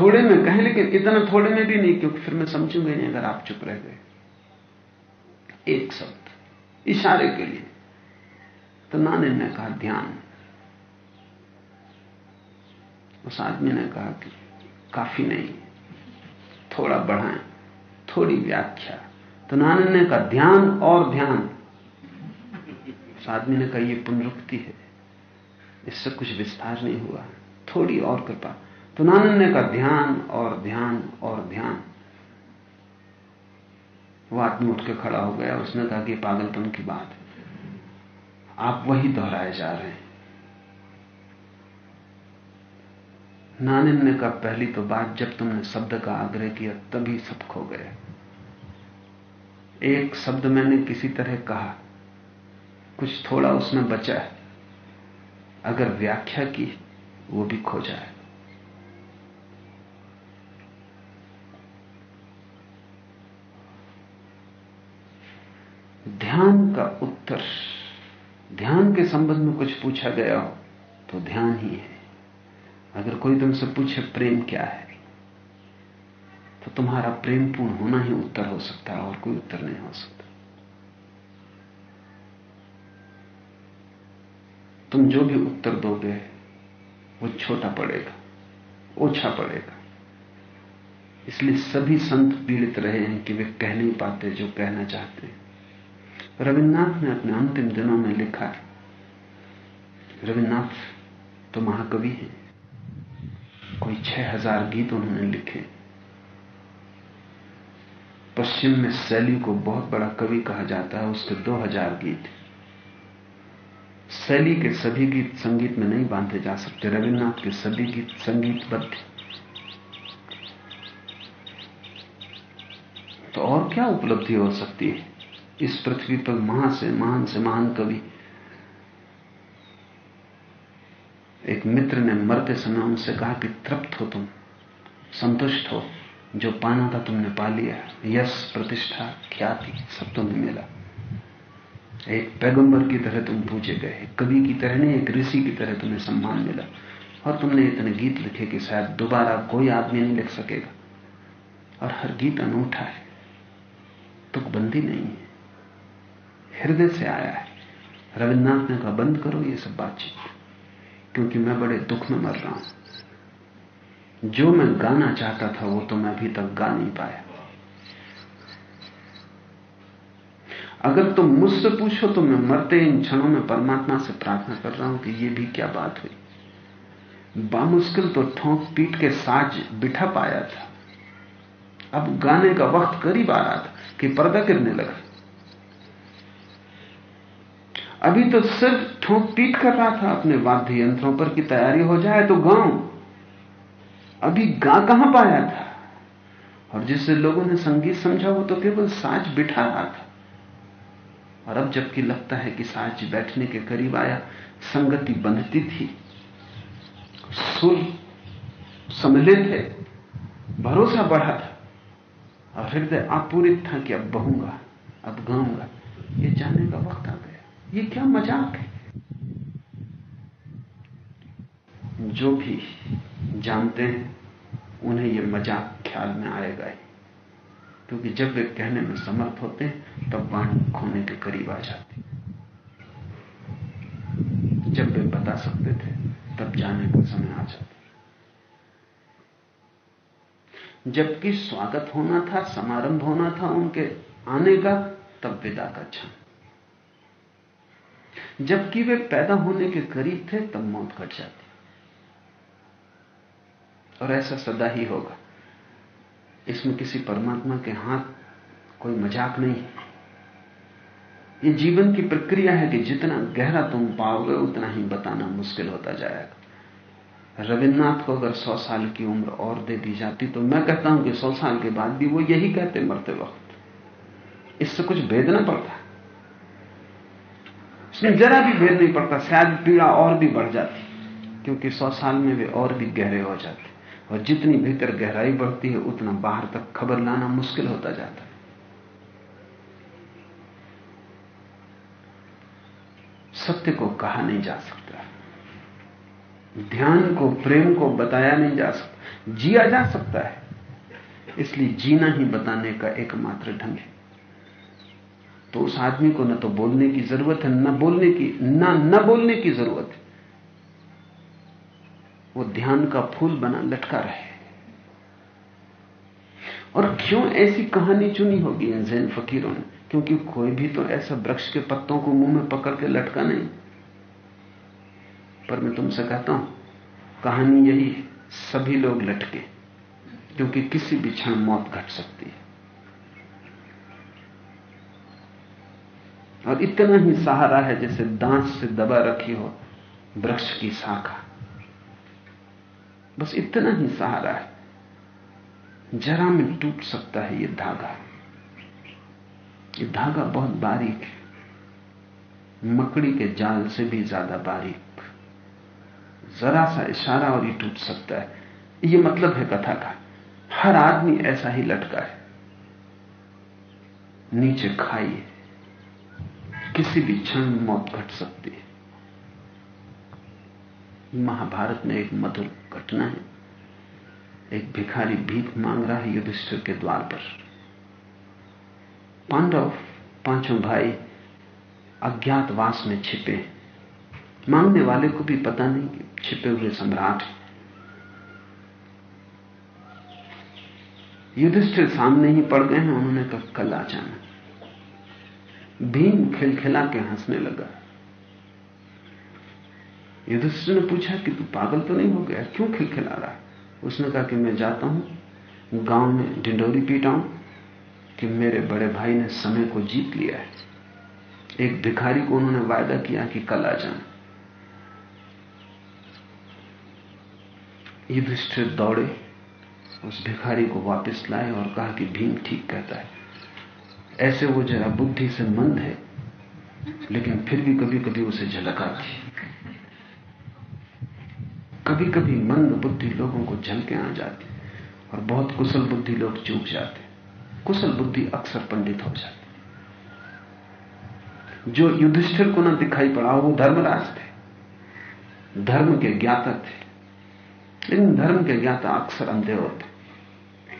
Speaker 3: थोड़े में कहें, लेकिन इतना थोड़े में भी नहीं, क्योंकि फिर मैं समझूँगा नहीं अगर आप चुप रह गए। एक शब्द, इशारे के लिए। तो नाने ने कहा, ध्यान। उस आदमी ने कहा कि, काफ़ी नहीं, थोड़ा बढ़ाएँ, थोड़ी व्याख्या। तो नानन ने कहा, ध्यान और ध्यान। उस आदमी ने कहा यह पुनरुक्ति है। इससे कुछ विस्तार नहीं हुआ। थोड़ी और कृपा। तो नानन ने कहा, ध्यान और ध्यान और ध्यान। वो आदमी उठ के खड़ा हो गया। उसने कहा कि पागलपन की बात आप वही दोहराए जा रहे हैं। नानिन ने कहा, पहली तो बात, जब तुमने शब्द का आग्रह किया, तभी सब खो गए। एक शब्द मैंने किसी तरह कहा। कुछ थोड़ा उसमें बचा है। अगर व्याख्या की, वो भी खो जाए। ध्यान का उत्तर, ध्यान के संबंध में कुछ पूछा गया हो तो ध्यान ही है। अगर कोई तुमसे पूछे, प्रेम क्या है? तो तुम्हारा प्रेम पूर्ण होना ही उत्तर हो सकता है और कोई उत्तर नहीं हो सकता। तुम जो भी उत्तर दोगे, वो छोटा पड़ेगा, ओछा पड़ेगा। इसलिए सभी संत पीड़ित रहे हैं कि वे कह नहीं पाते जो कहना चाहते हैं। रविन्द्रनाथ ने अपने अंतिम दिनों में लिखा, रविन्द्रनाथ तो महाकवि हैं। कोई छह हज़ार गीत उन्होंने लिखे। पश्चिम में शैली को बहुत बड़ा कवि कहा जाता है, उसके 2000 गीत शैली के सभी गीत संगीत में नहीं बांधे जा सकते। रविन्द्रनाथ के सभी गीत संगीतबद्ध। तो और क्या उपलब्धि हो सकती है? इस पृथ्वी पर महा से महान से महान कवि। एक मित्र ने मरते समय उनसे कहा कि तृप्त हो तुम, संतुष्ट हो। जो पाना था तुमने पा लिया। यश प्रतिष्ठा, ख्याति सब तुम्हें मिला। एक पैगंबर की तरह तुम पूछे गए कवि की तरह नहीं, एक ऋषि की तरह तुम्हें सम्मान मिला। और तुमने इतने गीत लिखे कि शायद दोबारा कोई आदमी नहीं लिख सकेगा। और हर गीत अनूठा है। तुकबंदी नहीं है। हृदय से आया है। रविन्द्रनाथ ने कहा, बंद करो ये सब बातचीत, क्योंकि मैं बड़े दुख में मर रहा हूँ। जो मैं गाना चाहता था, वो तो मैं अभी तक गा नहीं पाया। अगर तुम मुझसे पूछो तो मैं मरते इन क्षणों में परमात्मा से प्रार्थना कर रहा हूँ कि ये भी क्या बात हुई। बामुश्किल तो ठोंक पीट के साज बिठा पाया था। अब गाने का वक्त करीब आ रहा था कि पर्दा गिरने लगा। अभी तो सिर्फ़ ठोंक पीट कर रहा था अपने वाद्य यंत्रों पर की तैयारी हो जाए तो गाँव अभी गा कहाँ पाया था? और जिससे लोगों ने संगीत समझा वो तो केवल साज बिठा रहा था। और अब जबकि लगता है कि साज बैठने के करीब आया, संगति बंधती थी। सुर सम्मिलित है, भरोसा बढ़ा था, और हृदय आपूरित था कि अब बहूँगा, अब गाऊँगा। ये जाने का वक्त आ गया। ये क्या मज़ाक है? जो भी जानते हैं, उन्हें यह मज़ाक ख्याल में आएगा ही। क्योंकि जब वे कहने में समर्थ होते हैं, तब वाणी खोने के करीब आ जाती जब वे बता सकते थे, तब जाने का समय आ जाता जबकि स्वागत होना था, समारंभ होना था उनके आने का, तब विदा का क्षण। जबकि वे पैदा होने के करीब थे, तब मौत घट जाती। और ऐसा सदा ही होगा। इसमें किसी परमात्मा के हाथ कोई मज़ाक नहीं है। ये जीवन की प्रक्रिया है कि जितना गहरा तुम पाओगे, उतना ही बताना मुश्किल होता जाएगा। रविन्द्रनाथ को अगर सौ साल की उम्र और दे दी जाती तो मैं कहता हूँ कि सौ साल के बाद भी वो यही कहते मरते वक्त। इससे कुछ भेद ना पड़ता। इसमें जरा भी भेद नहीं पड़ता, शायद पीड़ा और भी बढ़ जाती, क्योंकि सौ साल में वे और भी गहरे हो जाते। और जितनी भीतर गहराई बढ़ती है, उतना बाहर तक खबर लाना मुश्किल होता जाता है। सत्य को कहा नहीं जा सकता। ध्यान को, प्रेम को बताया नहीं जा सकता। जिया जा सकता है। इसलिए जीना ही बताने का एकमात्र ढंग है। तो उस आदमी को न तो बोलने की ज़रूरत है, न बोलने की, न न बोलने की ज़रूरत है। वो ध्यान का फूल बना, लटका रहे। और क्यों ऐसी कहानी चुनी होगी इन जैन फकीरों ने? क्योंकि कोई भी तो ऐसा वृक्ष के पत्तों को मुँह में पकड़ के लटका नहीं। पर मैं तुमसे कहता हूँ, कहानी यही है, सभी लोग लटके क्योंकि किसी भी क्षण मौत घट सकती है। और इतना ही सहारा है जैसे दांत से दबा रखी हो वृक्ष की शाखा। बस इतना ही सहारा है। जरा में टूट सकता है ये धागा। ये धागा बहुत बारीक है। मकड़ी के जाल से भी ज़्यादा बारीक। जरा सा इशारा और ये टूट सकता है। ये मतलब है कथा का। हर आदमी ऐसा ही लटका है। नीचे खाई किसी भी क्षण मौत घट सकती है। महाभारत में एक मधुर घटना है। एक भिखारी भीख मांग रहा है युधिष्ठिर के द्वार पर। पांडव, पाँचों भाई अज्ञातवास में छिपे मांगने वाले को भी पता नहीं छिपे हुए सम्राट युधिष्ठिर सामने ही पड़ गए हैं, उन्होंने कहा, कल आ जाना। भीम खिलखिला के हंसने लगा। युधिष्ठिर ने पूछा कि तू पागल तो नहीं हो गया? क्यों खिलखिला रहा है? उसने कहा कि मैं जाता हूँ, गाँव में ढिंडोरी पीटाऊं कि मेरे बड़े भाई ने समय को जीत लिया है। एक भिखारी को उन्होंने वायदा किया कि कल आ जाना। युधिष्ठिर दौड़े, उस भिखारी को वापस लाए और कहा कि भीम ठीक कहता है। ऐसे वो जरा बुद्धि से मंद है, लेकिन फिर भी कभी कभी उसे झलक आती कभी कभी मंद बुद्धि लोगों को झलके आ जाती और बहुत कुशल बुद्धि लोग चूक जाते कुशल बुद्धि अक्सर पंडित हो जाती जो युधिष्ठिर को ना दिखाई पड़ा वो धर्मराज थे। धर्म के ज्ञाता थे। लेकिन धर्म के ज्ञाता अक्सर अंधे होते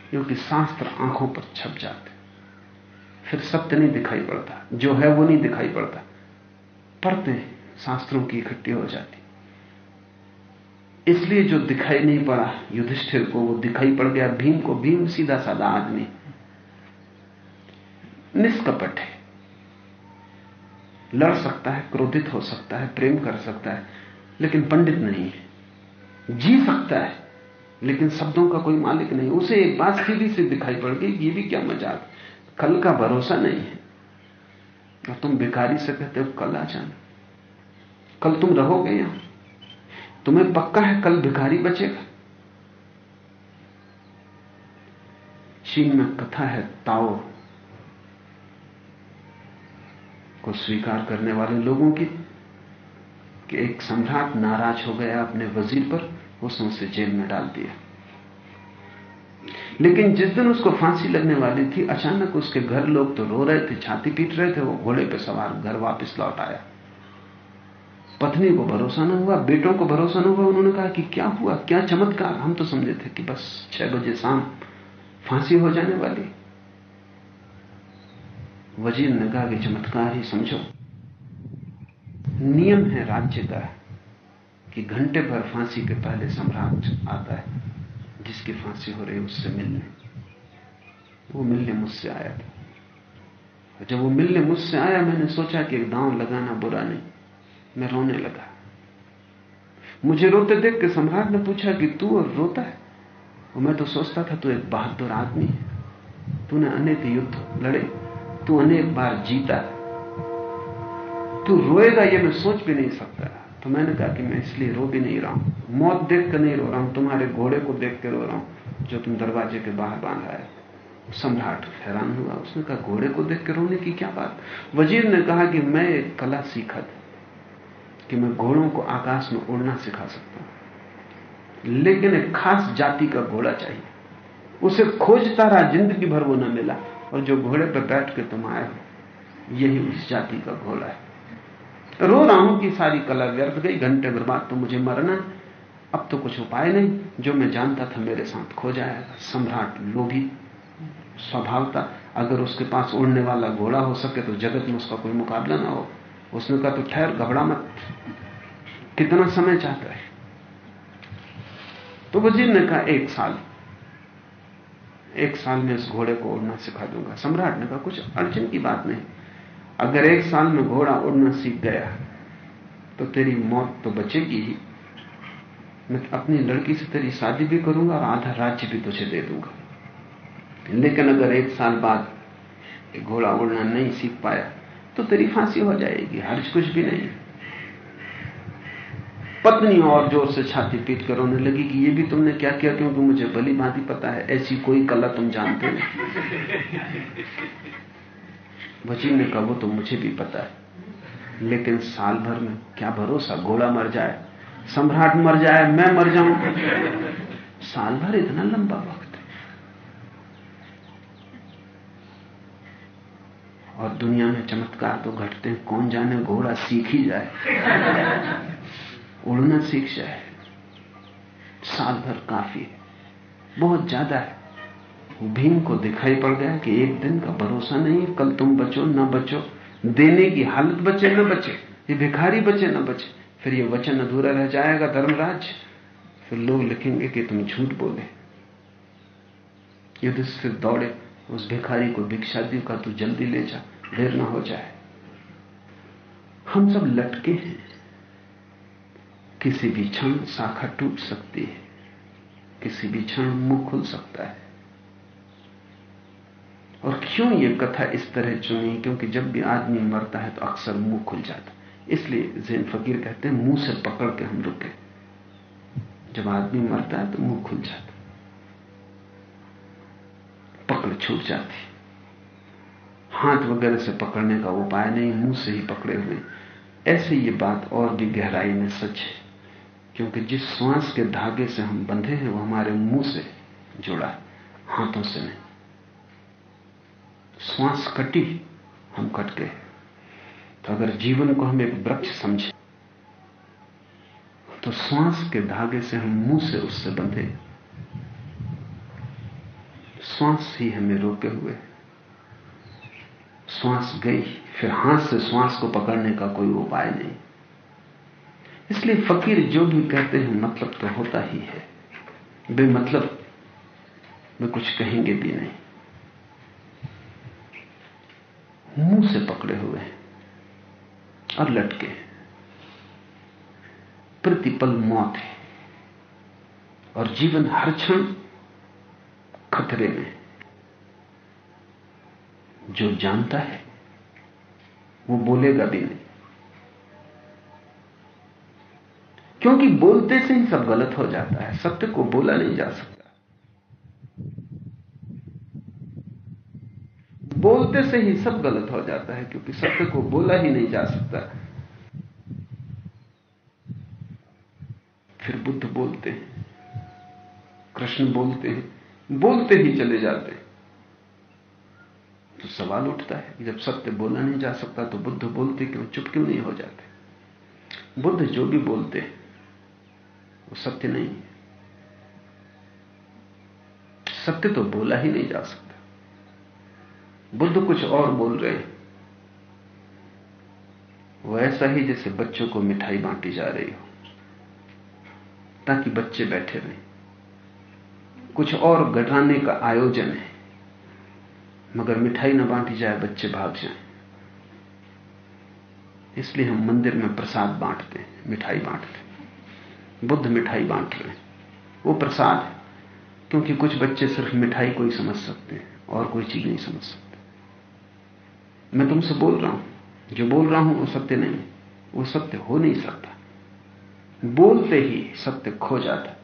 Speaker 3: क्योंकि शास्त्र आँखों पर छप जाते फिर सत्य नहीं दिखाई पड़ता। जो है वो नहीं दिखाई पड़ता। पढ़ते शास्त्रों की इकट्ठी हो जाती। इसलिए जो दिखाई नहीं पड़ा, युधिष्ठिर को वो दिखाई पड़ गया, भीम को, भीम सीधा साधा आदमी निष्कपट है। लड़ सकता है, क्रोधित हो सकता है, प्रेम कर सकता है, लेकिन पंडित नहीं है। जी सकता है, लेकिन शब्दों का कोई मालिक नहीं। उसे एक बात सीधी से दिखाई पड़ गई ये भी क्या मज़ाक कल का भरोसा नहीं है। और तुम भिखारी से कहते हो, कल आ जाना। कल तुम रहोगे यहाँ? तुम्हें पक्का है कल भिखारी बचेगा? चीन में कथा है ताओ को स्वीकार करने वाले लोगों की, कि एक सम्राट नाराज़ हो गया अपने वज़ीर पर, उसने उसे जेल में डाल दिया। लेकिन जिस दिन उसको फांसी लगने वाली थी, अचानक उसके घर लोग तो रो रहे थे, छाती पीट रहे थे, वो घोड़े पे सवार, घर वापस लौट आया। पत्नी को भरोसा न हुआ, बेटों को भरोसा न हुआ, उन्होंने कहा कि क्या हुआ, क्या चमत्कार? हम तो समझे थे कि बस छह बजे शाम फांसी हो जाने वाली। वज़ीर ने कहा कि चमत्कार ही समझो। नियम है राज्य का कि घंटे भर फांसी के पहले सम्राट आता है, जिसकी फांसी हो रही उससे मिलने। वो मिलने मुझसे आया था। जब वो मिलने मुझसे आया, मैंने सोचा कि एक दांव लगाना बुरा नहीं। मैं रोने लगा। मुझे रोते देख के सम्राट ने पूछा कि तू और रोता है? और मैं तो सोचता था तू एक बहादुर आदमी है। तूने अनेक युद्ध लड़े, तू अनेक बार जीता तू रोएगा ये मैं सोच भी नहीं सकता। तो मैंने कहा कि मैं इसलिए रो भी नहीं रहा हूँ। मौत देख कर नहीं रो रहा हूँ, तुम्हारे घोड़े को देख कर रो रहा हूँ, जो तुम दरवाजे के बाहर बांधा है। सम्राट हैरान हुआ। उसने कहा, घोड़े को देख कर रोने की क्या बात? वज़ीर ने कहा कि मैं एक कला सीखा था कि मैं घोड़ों को आकाश में उड़ना सिखा सकता हूँ। लेकिन एक खास जाति का घोड़ा चाहिए। उसे खोजता रहा, ज़िंदगी भर वो न मिला। और जो घोड़े पर बैठ के तुम आए हो, यही उस जाति का घोड़ा है। रो रहा हूँ कि सारी कला व्यर्थ गई, घंटे भर बाद तो मुझे मरना है। अब तो कुछ उपाय नहीं। जो मैं जानता था मेरे साथ खो जाएगा। सम्राट लोभी स्वभाव था अगर उसके पास उड़ने वाला घोड़ा हो सके तो जगत में उसका कोई मुकाबला ना हो। उसने कहा तो ठहर, घबरा मत। कितना समय चाहता है? तो वज़ीर ने कहा, एक साल। एक साल में इस घोड़े को उड़ना सिखा दूँगा। सम्राट ने कहा, कुछ अड़चन की बात नहीं। अगर एक साल में घोड़ा उड़ना सीख गया तो तेरी मौत तो बचेगी ही। मैं अपनी लड़की से तेरी शादी भी करूँगा और आधा राज्य भी तुझे दे दूँगा। लेकिन अगर एक साल बाद घोड़ा उड़ना नहीं सीख पाया तो तेरी फांसी हो जाएगी। हर्ज कुछ भी नहीं। पत्नी और ज़ोर से छाती पीट कर रोने लगी कि ये भी तुमने क्या किया? क्योंकि मुझे भली भांति पता है, ऐसी कोई कला तुम जानते नहीं। वज़ीर ने कहा, वो तो मुझे भी पता है। लेकिन साल भर में क्या भरोसा? घोड़ा मर जाए, सम्राट मर जाए, मैं मर जाऊँ। साल भर इतना लंबा वक्त है और दुनिया में चमत्कार तो घटते हैं। कौन जाने घोड़ा सीख ही जाए। उड़ना सीख जाए। साल भर काफ़ी। है बहुत ज़्यादा है। भीम को दिखाई पड़ गया कि एक दिन का भरोसा नहीं कल तुम बचो, न बचो। देने की हालत बचे, न बचे। ये भिखारी बचे, न बचे। फिर ये वचन अधूरा रह जाएगा, धर्मराज। फिर लोग लिखेंगे कि तुम झूठ बोले। युद्ध युधिष्ठिर दौड़े। उस भिखारी को भिक्षा दी का तू जल्दी ले जा, देर ना हो जाए। हम सब लटके हैं। किसी भी क्षण शाखा टूट सकती है, किसी भी क्षण मुँह खुल सकता है। और क्यों यह कथा इस तरह चुनी? क्योंकि जब भी आदमी मरता है तो अक्सर मुँह खुल जाता इसलिए जैन फकीर कहते हैं, मुँह से पकड़ के हम रुके। जब आदमी मरता है तो मुँह खुल जाता पकड़ छूट जाती। हाथ वगैरह से पकड़ने का उपाय नहीं, मुँह से ही पकड़े हुए। ऐसे ये बात और भी गहराई में सच है, क्योंकि जिस श्वास के धागे से हम बंधे हैं, वो हमारे मुँह से जुड़ा है हाथों से नहीं। श्वास कटी, हम कट गए। तो अगर जीवन को हम एक वृक्ष समझे तो श्वास के धागे से हम मुँह से उससे बंधे। श्वास ही हमें रोके हुए श्वास गई, फिर हाथ से श्वास को पकड़ने का कोई उपाय नहीं। इसलिए फकीर जो भी कहते हैं मतलब तो होता ही है। बेमतलब वे कुछ कहेंगे भी नहीं। मुँह से पकड़े हुए हैं और लटके प्रतिपल मौत है। और जीवन हर क्षण खतरे में। जो जानता है, वो बोलेगा भी नहीं। क्योंकि बोलते से ही सब गलत हो जाता है, सत्य को बोला नहीं जा सकता। बोलते से ही सब गलत हो जाता है, क्योंकि सत्य को बोला ही नहीं जा सकता। फिर बुद्ध बोलते हैं, कृष्ण बोलते हैं बोलते ही चले जाते। तो सवाल उठता है, जब सत्य बोला नहीं जा सकता तो बुद्ध बोलते क्यों चुप क्यों नहीं हो जाते? बुद्ध जो भी बोलते, वो सत्य नहीं है। सत्य तो बोला ही नहीं जा सकता। बुद्ध कुछ और बोल रहे हैं। वो ऐसा ही जैसे बच्चों को मिठाई बांटी जा रही हो, ताकि बच्चे बैठे रहें। कुछ और घटाने का आयोजन है। मगर मिठाई ना बांटी जाए, बच्चे भाग जाएँ। इसलिए हम मंदिर में प्रसाद बांटते हैं, मिठाई बांटते हैं। बुद्ध मिठाई बांट रहे हैं। वो प्रसाद है, क्योंकि कुछ बच्चे सिर्फ़ मिठाई को ही समझ सकते हैं और कोई चीज़ नहीं समझ सकते। मैं तुमसे बोल रहा हूँ, जो बोल रहा हूँ वो सत्य नहीं वो सत्य हो नहीं सकता। बोलते ही सत्य खो जाता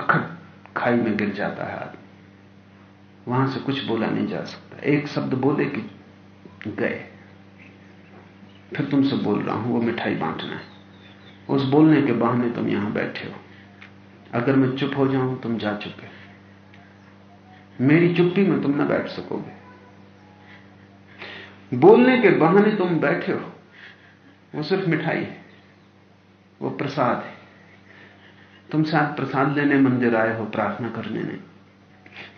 Speaker 3: अखट खाई में गिर जाता है आदमी। वहाँ से कुछ बोला नहीं जा सकता। एक शब्द बोले कि गए। फिर तुमसे बोल रहा हूँ, वो मिठाई बांटना है। उस बोलने के बहाने तुम यहाँ बैठे हो। अगर मैं चुप हो जाऊँ, तुम जा चुके मेरी चुप्पी में तुम ना बैठ सकोगे। बोलने के बहाने तुम बैठे हो। वो सिर्फ़ मिठाई है। वो प्रसाद है। तुम शायद प्रसाद लेने मंदिर आए हो प्रार्थना करने नहीं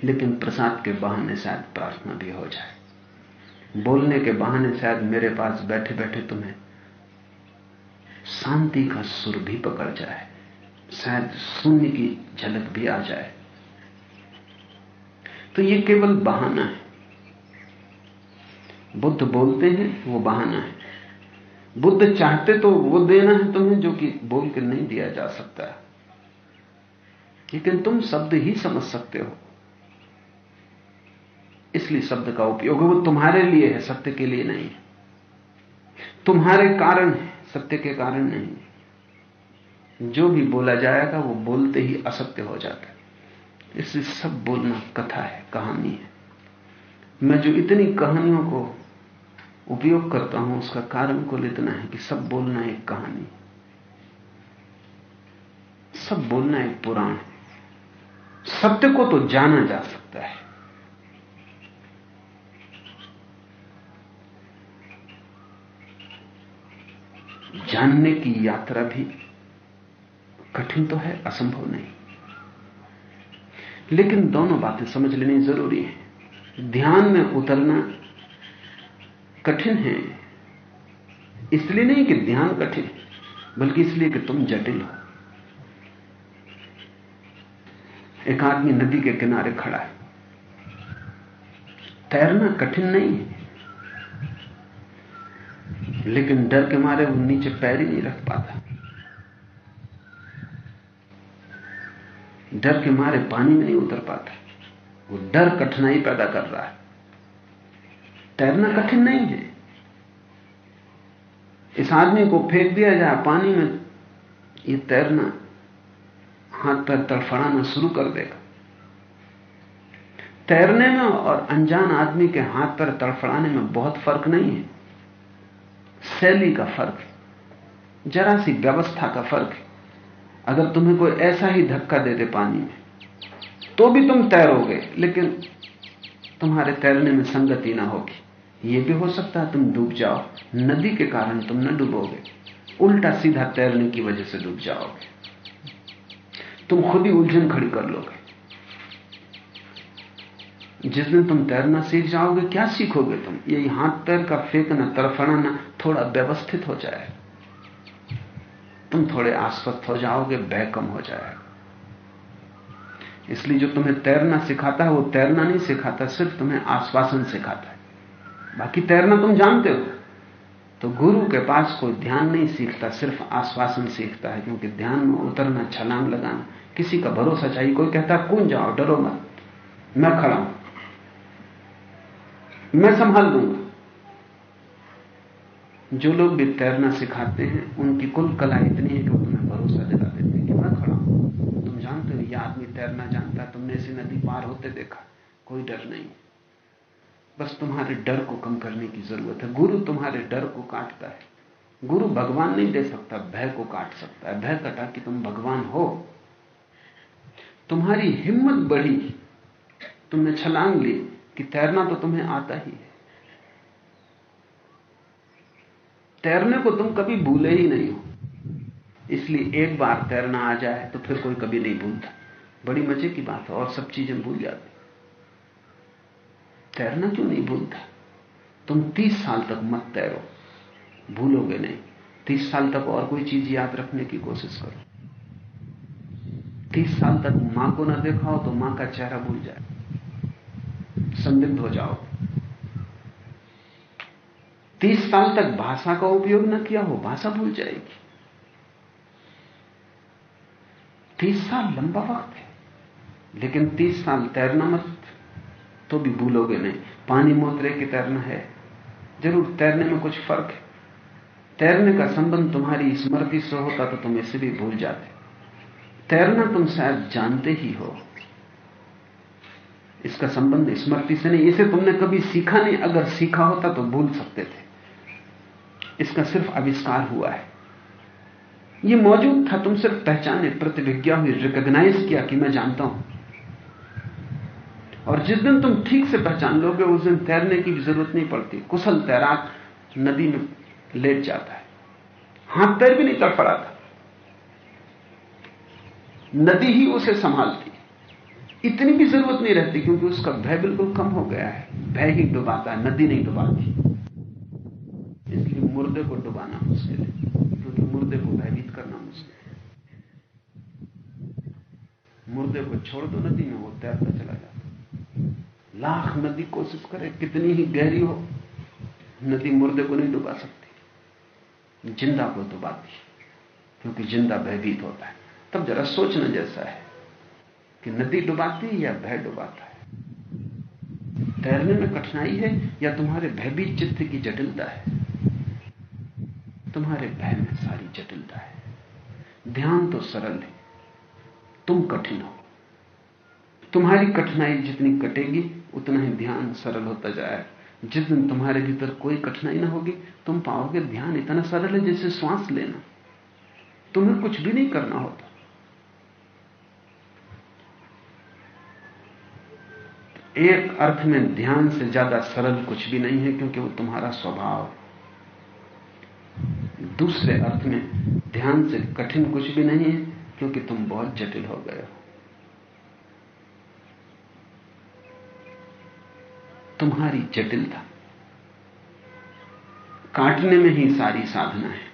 Speaker 3: लेकिन प्रसाद के बहाने शायद प्रार्थना भी हो जाए। बोलने के बहाने शायद मेरे पास बैठे बैठे तुम्हें शांति का सुर भी पकड़ जाए, शायद शून्य की झलक भी आ जाए। तो ये केवल बहाना है। बुद्ध बोलते हैं, वो बहाना है। बुद्ध चाहते तो वो देना है तुम्हें जो कि बोल के नहीं दिया जा सकता। लेकिन तुम शब्द ही समझ सकते हो। इसलिए शब्द का उपयोग वो तुम्हारे लिए है, सत्य के लिए नहीं है। तुम्हारे कारण है, सत्य के कारण नहीं है। जो भी बोला जाएगा, वो बोलते ही असत्य हो जाता है। इसलिए सब बोलना कथा है, कहानी है। मैं जो इतनी कहानियों को उपयोग करता हूँ, उसका कारण कुल इतना है कि सब बोलना एक कहानी। सब बोलना एक पुराण है। सत्य को तो जाना जा सकता है। जानने की यात्रा भी कठिन तो है, असंभव नहीं। लेकिन दोनों बातें समझ लेनी ज़रूरी है। ध्यान में उतरना कठिन है। इसलिए नहीं कि ध्यान कठिन, बल्कि इसलिए कि तुम जटिल हो। एक आदमी नदी के किनारे खड़ा है। तैरना कठिन नहीं है। लेकिन डर के मारे वो नीचे पैर ही नहीं रख पाता। डर के मारे पानी में नहीं उतर पाता। वो डर कठिनाई पैदा कर रहा है। तैरना कठिन नहीं है। इस आदमी को फेंक दिया जाए पानी में, ये तैरना हाथ पैर तड़फड़ाना शुरू कर देगा। तैरने में और अनजान आदमी के हाथ पैर तड़फड़ाने में बहुत फ़र्क नहीं है। शैली का फ़र्क जरा सी व्यवस्था का फ़र्क अगर तुम्हें कोई ऐसा ही धक्का दे दे पानी में तो भी तुम तैरोगे, लेकिन तुम्हारे तैरने में संगति ना होगी। यह भी हो सकता है तुम डूब जाओ। नदी के कारण तुम न डूबोगे। उल्टा सीधा तैरने की वजह से डूब जाओगे। तुम खुद ही उलझन खड़ी कर लोगे। जिस दिन तुम तैरना सीख जाओगे, क्या सीखोगे तुम? यही हाथ पैर का फेंकना तरफड़ाना थोड़ा व्यवस्थित हो जाए। तुम थोड़े आश्वस्त हो जाओगे, भय कम हो जाएगा। इसलिए जो तुम्हें तैरना सिखाता है, वो तैरना नहीं सिखाता, सिर्फ़ तुम्हें आश्वासन सिखाता है। बाकी तैरना तुम जानते हो। तो गुरु के पास कोई ध्यान नहीं सीखता, सिर्फ़ आश्वासन सीखता है, क्योंकि ध्यान में उतरना, छलांग लगाना किसी का भरोसा चाहिए, कोई कहता कूद जाओ, डरो मत। मैं खड़ा हूँ। मैं संभाल दूँगा। जो लोग भी तैरना सिखाते हैं, उनकी कुल कला इतनी है कि तुम्हें भरोसा दिला देते हैं कि मैं खड़ा हूँ। तुम जानते हो यह आदमी तैरना जानता है, तुमने ऐसी नदी पार होते देखा। कोई डर नहीं। बस तुम्हारे डर को कम करने की ज़रूरत है। गुरु तुम्हारे डर को काटता है। गुरु भगवान नहीं दे सकता, भय को काट सकता है। भय कटा कि तुम भगवान हो। तुम्हारी हिम्मत बढ़ी। तुमने छलांग ली कि तैरना तो तुम्हें आता ही है। तैरने को तुम कभी भूले ही नहीं हो। इसलिए एक बार तैरना आ जाए तो फिर कोई कभी नहीं भूलता। बड़ी मज़े की बात है, और सब चीज़ें भूल जाती तैरना क्यों नहीं भूलता? तुम तीस साल तक मत तैरो, भूलोगे नहीं। तीस साल तक और कोई चीज़ याद रखने की कोशिश करो। तीस साल तक माँ को ना देखा हो तो माँ का चेहरा भूल जाए। संदिग्ध हो जाओ। तीस साल तक भाषा का उपयोग न किया हो, भाषा भूल जाएगी। तीस साल लंबा वक्त है, लेकिन तीस साल तैरना मत तो भी भूलोगे नहीं। पानी मोतरे के तैरना है। ज़रूर, तैरने में कुछ फ़र्क है। तैरने का संबंध तुम्हारी स्मृति से होता तो तुम इसे भी भूल जाते। तैरना तुम शायद जानते ही हो। इसका संबंध स्मृति से नहीं, इसे तुमने कभी सीखा नहीं। अगर सीखा होता तो भूल सकते थे। इसका सिर्फ़ आविष्कार हुआ है। यह मौजूद था तुम सिर्फ़ पहचाने प्रतिविज्ञा हुई रिकॉग्नाइज किया कि मैं जानता हूँ। और जिस दिन तुम ठीक से पहचान लोगे, उस दिन तैरने की भी ज़रूरत नहीं पड़ती। कुशल तैराक नदी में लेट जाता है। हाथ पैर भी नहीं पड़ा था। नदी ही उसे संभालती इतनी भी ज़रूरत नहीं रहती क्योंकि उसका भय बिल्कुल कम हो गया है। भय ही डुबाता है, नदी नहीं डुबाती। इसलिए मुर्दे को डुबाना मुश्किल है, क्योंकि मुर्दे को भयभीत करना मुश्किल है। मुर्दे को छोड़ दो नदी में, वो तैरता चला जाता लाख नदी कोशिश करे, कितनी ही गहरी हो, नदी मुर्दे को नहीं डुबा सकती। ज़िंदा को डुबाती, क्योंकि ज़िंदा भयभीत होता है। तब जरा सोचना जैसा है कि नदी डुबाती है या भय डुबाता है। तैरने में कठिनाई है या तुम्हारे भयभीत चित्त की जटिलता है? तुम्हारे भय में सारी जटिलता है। ध्यान तो सरल है। तुम कठिन हो। तुम्हारी कठिनाई जितनी कटेगी, उतना ही ध्यान सरल होता जाएगा। जिस दिन तुम्हारे भीतर कोई कठिनाई ना होगी, तुम पाओगे ध्यान इतना सरल है जैसे श्वास लेना। तुम्हें कुछ भी नहीं करना होता। एक अर्थ में ध्यान से ज़्यादा सरल कुछ भी नहीं है, क्योंकि वो तुम्हारा स्वभाव। दूसरे अर्थ में ध्यान से कठिन कुछ भी नहीं है, क्योंकि तुम बहुत जटिल हो गए हो। तुम्हारी जटिलता काटने में ही सारी साधना है।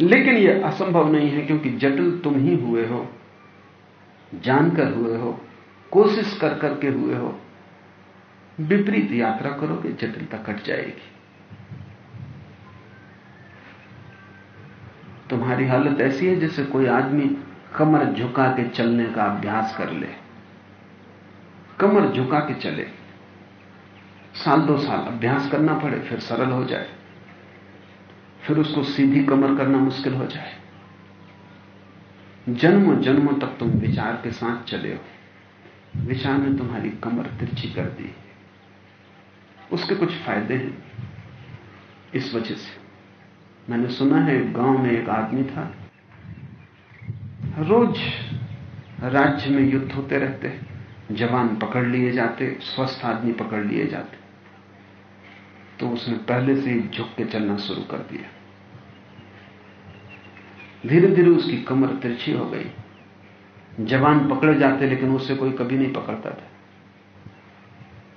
Speaker 3: लेकिन यह असंभव नहीं है, क्योंकि जटिल तुम ही हुए हो, जानकर हुए हो कोशिश कर करके हुए हो, विपरीत यात्रा करोगे, जटिलता कट जाएगी। तुम्हारी हालत ऐसी है जैसे कोई आदमी कमर झुका के चलने का अभ्यास कर ले। कमर झुका के चले। साल दो साल अभ्यास करना पड़े, फिर सरल हो जाए। फिर उसको सीधी कमर करना मुश्किल हो जाए। जन्मों जन्मों तक तुम विचार के साथ चले हो। विचार ने तुम्हारी कमर तिरछी कर दी। उसके कुछ फ़ायदे हैं। इस वजह से मैंने सुना है, गाँव में एक आदमी था। रोज राज्य में युद्ध होते रहते जवान पकड़ लिए जाते, स्वस्थ आदमी पकड़ लिए जाते। तो उसने पहले से ही झुक के चलना शुरू कर दिया। धीरे धीरे उसकी कमर तिरछी हो गई। जवान पकड़े जाते, लेकिन उससे कोई कभी नहीं पकड़ता था।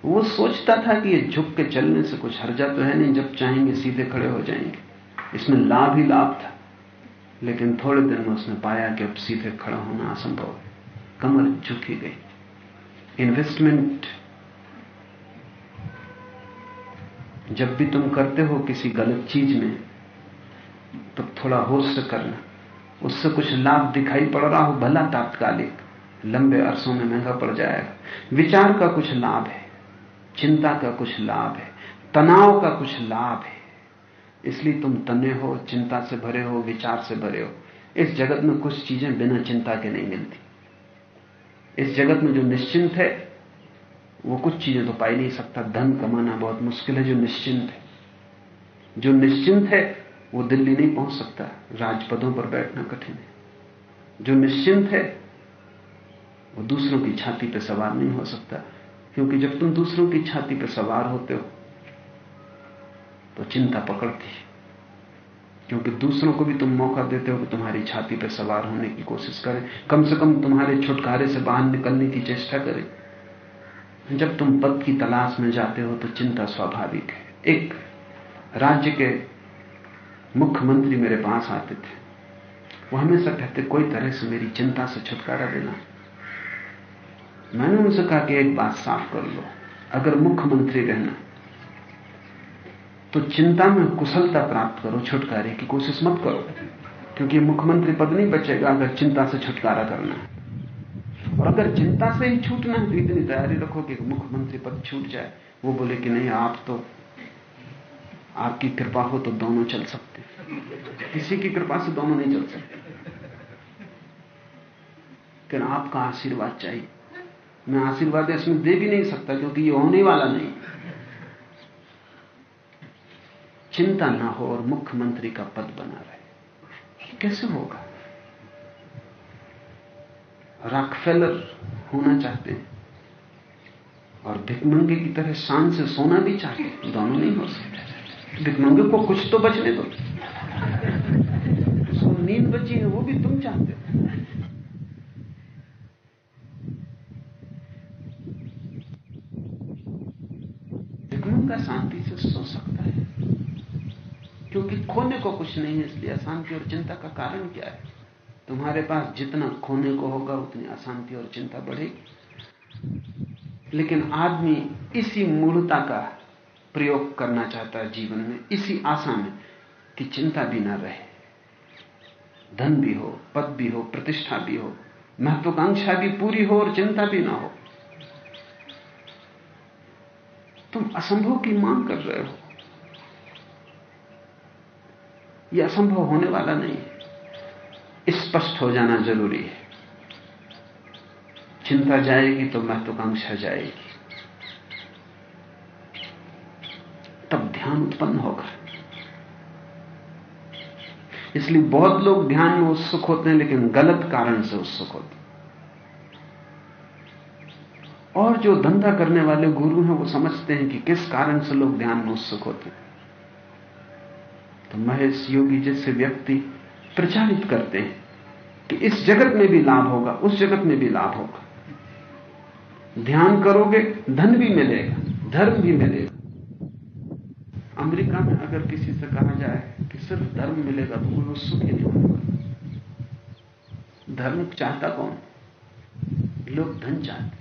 Speaker 3: वो सोचता था कि ये झुक के चलने से कुछ हर्जा तो है नहीं, जब चाहेंगे सीधे खड़े हो जाएँगे। इसमें लाभ ही लाभ था। लेकिन थोड़े दिन में उसने पाया कि अब सीधे खड़ा होना असंभव है। कमर झुकी गई। इन्वेस्टमेंट जब भी तुम करते हो किसी गलत चीज़ में तो थोड़ा होश से करना। उससे कुछ लाभ दिखाई पड़ रहा हो, भला तात्कालिक, लंबे अरसों में महँगा पड़ जाएगा। विचार का कुछ लाभ है, चिंता का कुछ लाभ है, तनाव का कुछ लाभ है। इसलिए तुम तने हो, चिंता से भरे हो, विचार से भरे हो। इस जगत में कुछ चीज़ें बिना चिंता के नहीं मिलती। इस जगत में जो निश्चिंत है, वो कुछ चीज़ें तो पाई नहीं सकता। धन कमाना बहुत मुश्किल है, जो निश्चिंत है। जो निश्चिंत है वो दिल्ली नहीं पहुँच सकता। राजपदों पर बैठना कठिन है। जो निश्चिंत है, वो दूसरों की छाती पर सवार नहीं हो सकता। क्योंकि जब तुम दूसरों की छाती पर सवार होते हो तो चिंता पकड़ती है। क्योंकि दूसरों को भी तुम मौका देते हो कि तुम्हारी छाती पर सवार होने की कोशिश करें। कम से कम तुम्हारे छुटकारे से बाहर निकलने की चेष्टा करें। जब तुम पद की तलाश में जाते हो तो चिंता स्वाभाविक है। एक राज्य के मुख्यमंत्री मेरे पास आते थे। वो हमेशा कहते, कोई तरह से मेरी चिंता से छुटकारा देना। मैंने उनसे कहा कि एक बात साफ़ कर लो, अगर मुख्यमंत्री रहना तो चिंता में कुशलता प्राप्त करो, छुटकारे की कोशिश मत करो, क्योंकि मुख्यमंत्री पद नहीं बचेगा अगर चिंता से छुटकारा करना और अगर चिंता से ही छूटना है तो इतनी तैयारी रखो कि मुख्यमंत्री पद छूट जाए। वो बोले कि नहीं, आप तो आपकी कृपा हो तो दोनों चल सकते किसी की कृपा से दोनों नहीं चल सकते। लेकिन आपका आशीर्वाद चाहिए। मैं आशीर्वाद इसमें दे भी नहीं सकता क्योंकि ये होने वाला नहीं। चिंता ना हो और मुख्यमंत्री का पद बना रहे। कैसे होगा? रॉकफेलर होना चाहते हैं। और भिकमंगे की तरह शान से सोना भी चाहते दोनों नहीं हो सकते। भिकमंगे को कुछ तो बचने दो। उसको नींद बची है, वो भी तुम चाहते हो। भिकमंगा शांति से सो सकता है, क्योंकि खोने को कुछ नहीं है, इसलिए अशांति और चिंता का कारण क्या है? तुम्हारे पास जितना खोने को होगा, उतनी अशांति और चिंता बढ़ेगी। लेकिन आदमी इसी मूलता का प्रयोग करना चाहता है जीवन में, इसी आशा में कि चिंता भी ना रहे। धन भी हो, पद भी हो, प्रतिष्ठा भी हो, महत्वाकांक्षा भी पूरी हो और चिंता भी ना हो। तुम असंभव की मांग कर रहे हो। यह असंभव होने वाला नहीं है। स्पष्ट हो जाना ज़रूरी है। चिंता जाएगी तो महत्वाकांक्षा जाएगी तब ध्यान उत्पन्न होगा इसलिए बहुत लोग ध्यान में उत्सुक होते हैं, लेकिन गलत कारण से उत्सुक होते हैं। और जो धंधा करने वाले गुरु हैं, वो समझते हैं कि किस कारण से लोग ध्यान में उत्सुक होते हैं। तो महेश योगी जैसे व्यक्ति प्रचारित करते हैं कि इस जगत में भी लाभ होगा, उस जगत में भी लाभ होगा। ध्यान करोगे, धन भी मिलेगा, धर्म भी मिलेगा। अमेरिका में अगर किसी से कहा जाए कि सिर्फ़ धर्म मिलेगा तो कोई ही नहीं होगा धर्म चाहता कौन? लोग धन चाहते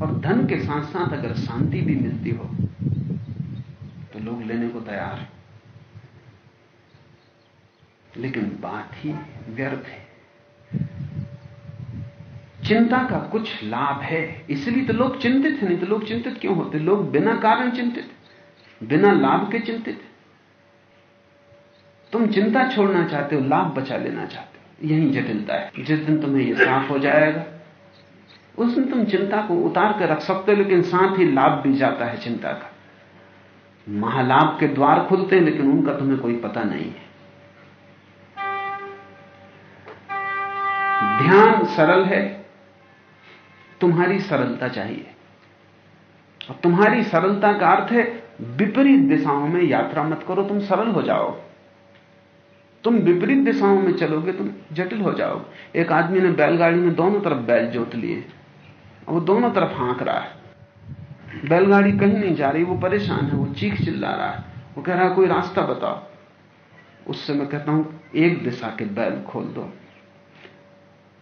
Speaker 3: और धन के साथ साथ अगर शांति भी मिलती हो तो लोग लेने को तैयार हैं। लेकिन बात ही व्यर्थ है। चिंता का कुछ लाभ है, इसलिए तो लोग चिंतित हैं, नहीं तो लोग चिंतित क्यों होते? लोग बिना कारण चिंतित। बिना लाभ के चिंतित। तुम चिंता छोड़ना चाहते हो, लाभ बचा लेना चाहते हो। यही जटिलता है। जिस दिन तुम्हें यह साफ़ हो जाएगा। उस दिन तुम चिंता को उतार कर रख सकते हो, लेकिन साथ ही लाभ भी जाता है चिंता का। महालाभ के द्वार खुलते हैं, लेकिन उनका तुम्हें कोई पता नहीं है। ध्यान सरल है। तुम्हारी सरलता चाहिए। और तुम्हारी सरलता का अर्थ है विपरीत दिशाओं में यात्रा मत करो, तुम सरल हो जाओ। तुम विपरीत दिशाओं में चलोगे, तुम जटिल हो जाओ। एक आदमी ने बैलगाड़ी में दोनों तरफ़ बैल जोत लिए। वो दोनों तरफ़ हाँक रहा है। बैलगाड़ी कहीं नहीं जा रही, वो परेशान है, वो चीख चिल्ला रहा है। वो कह रहा है, कोई रास्ता बताओ। उससे मैं कहता हूँ, एक दिशा के बैल खोल दो।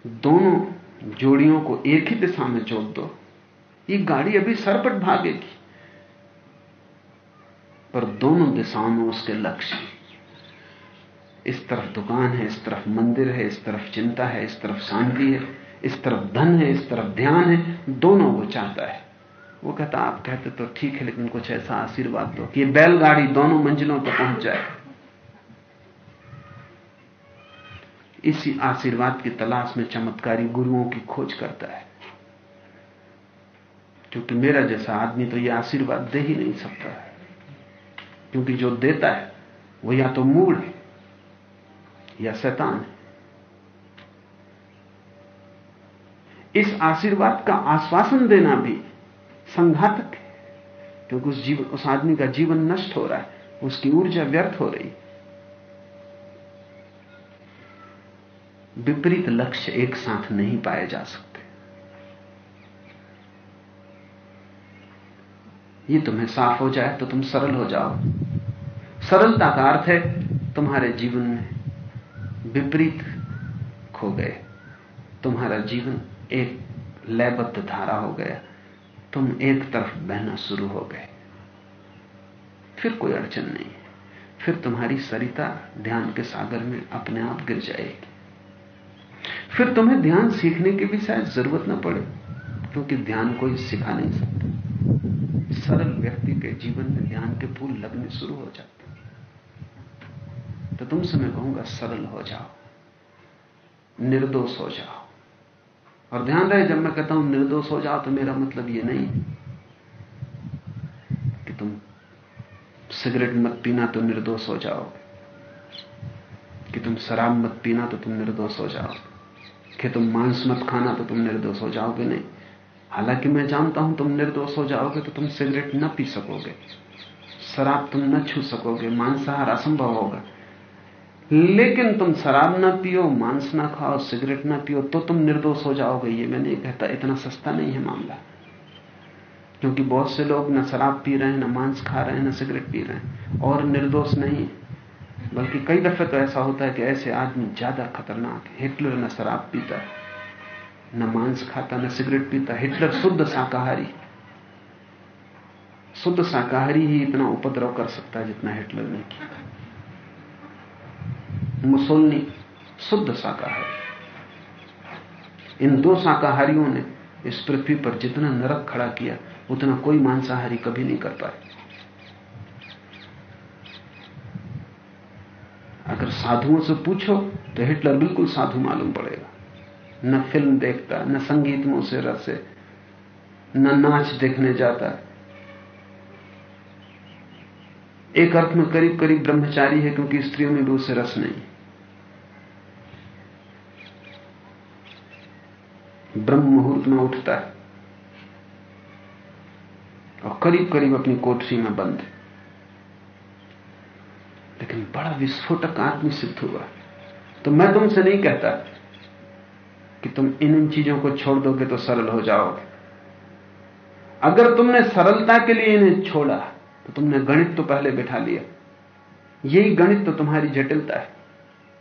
Speaker 3: दोनों जोड़ियों को एक ही दिशा में जोड़ दो। ये गाड़ी अभी सरपट भागेगी। पर दोनों दिशाओं में उसके लक्ष्य। इस तरफ़ दुकान है, इस तरफ़ मंदिर है, इस तरफ़ चिंता है, इस तरफ़ शांति है, इस तरफ़ धन है, इस तरफ़ ध्यान है, दोनों वो चाहता है। वो कहता, आप कहते तो ठीक है, लेकिन कुछ ऐसा आशीर्वाद दो कि बैलगाड़ी दोनों मंजिलों पर पहुँच जाए। इसी आशीर्वाद की तलाश में चमत्कारी गुरुओं की खोज करता है। क्योंकि मेरा जैसा आदमी तो यह आशीर्वाद दे ही नहीं सकता है। क्योंकि जो देता है, वो या तो मूड है, या शैतान है। इस आशीर्वाद का आश्वासन देना भी संघातक है, क्योंकि उस जीवन उस आदमी का जीवन नष्ट हो रहा है, उसकी ऊर्जा व्यर्थ हो रही विपरीत लक्ष्य एक साथ नहीं पाए जा सकते। ये तुम्हें साफ़ हो जाए तो तुम सरल हो जाओ। सरलता का अर्थ है तुम्हारे जीवन में विपरीत खो गए। तुम्हारा जीवन एक लयबद्ध धारा हो गया। तुम एक तरफ़ बहना शुरू हो गए। फिर कोई अड़चन नहीं। फिर तुम्हारी सरिता ध्यान के सागर में अपने आप गिर जाएगी। फिर तुम्हें ध्यान सीखने की भी शायद ज़रूरत ना पड़े, क्योंकि ध्यान कोई सिखा नहीं सकता। सरल व्यक्ति के जीवन में ध्यान के फूल लगने शुरू हो जाते तो तुमसे मैं कहूँगा, सरल हो जाओ, निर्दोष हो जाओ। और ध्यान रहे, जब मैं कहता हूँ निर्दोष हो जाओ तो मेरा मतलब यह नहीं कि तुम सिगरेट मत पीना तो निर्दोष हो जाओ। कि तुम शराब मत पीना तो तुम निर्दोष हो जाओ। कि तुम मांस मत खाना तो तुम निर्दोष हो जाओगे नहीं। हालाँकि मैं जानता हूँ तुम निर्दोष हो जाओगे तो तुम सिगरेट न पी सकोगे, शराब तुम न छू सकोगे, मांसाहार असंभव होगा। लेकिन तुम शराब ना पियो, मांस ना खाओ, सिगरेट ना पियो तो तुम निर्दोष हो जाओगे। ये मैं नहीं कहता इतना सस्ता नहीं है मामला। क्योंकि बहुत से लोग ना शराब पी रहे हैं, ना मांस खा रहे हैं, ना सिगरेट पी रहे हैं, और निर्दोष नहीं बल्कि कई दफे तो ऐसा होता है कि ऐसे आदमी ज़्यादा खतरनाक हिटलर न शराब पीता। न मांस खाता, न सिगरेट पीता, हिटलर शुद्ध शाकाहारी। शुद्ध शाकाहारी ही इतना उपद्रव कर सकता है जितना हिटलर ने किया। मुसोलनी शुद्ध शाकाहारी। इन दो शाकाहारियों ने इस पृथ्वी पर जितना नरक खड़ा किया, उतना कोई मांसाहारी कभी नहीं कर पाए। अगर साधुओं से पूछो तो हिटलर बिल्कुल साधु मालूम पड़ेगा। न फ़िल्म देखता, न संगीत में उसे रस है, न नाच देखने जाता। है एक अर्थ में करीब करीब ब्रह्मचारी है क्योंकि स्त्रियों में भी उसे रस नहीं। ब्रह्म मुहूर्त में उठता है और करीब करीब अपनी कोठरी में बंद है। लेकिन बड़ा विस्फोटक आदमी सिद्ध हुआ। तो मैं तुमसे नहीं कहता कि तुम इन इन चीज़ों को छोड़ दोगे तो सरल हो जाओगे। अगर तुमने सरलता के लिए इन्हें छोड़ा तो तुमने गणित तो पहले बिठा लिया। यही गणित तो तुम्हारी जटिलता है।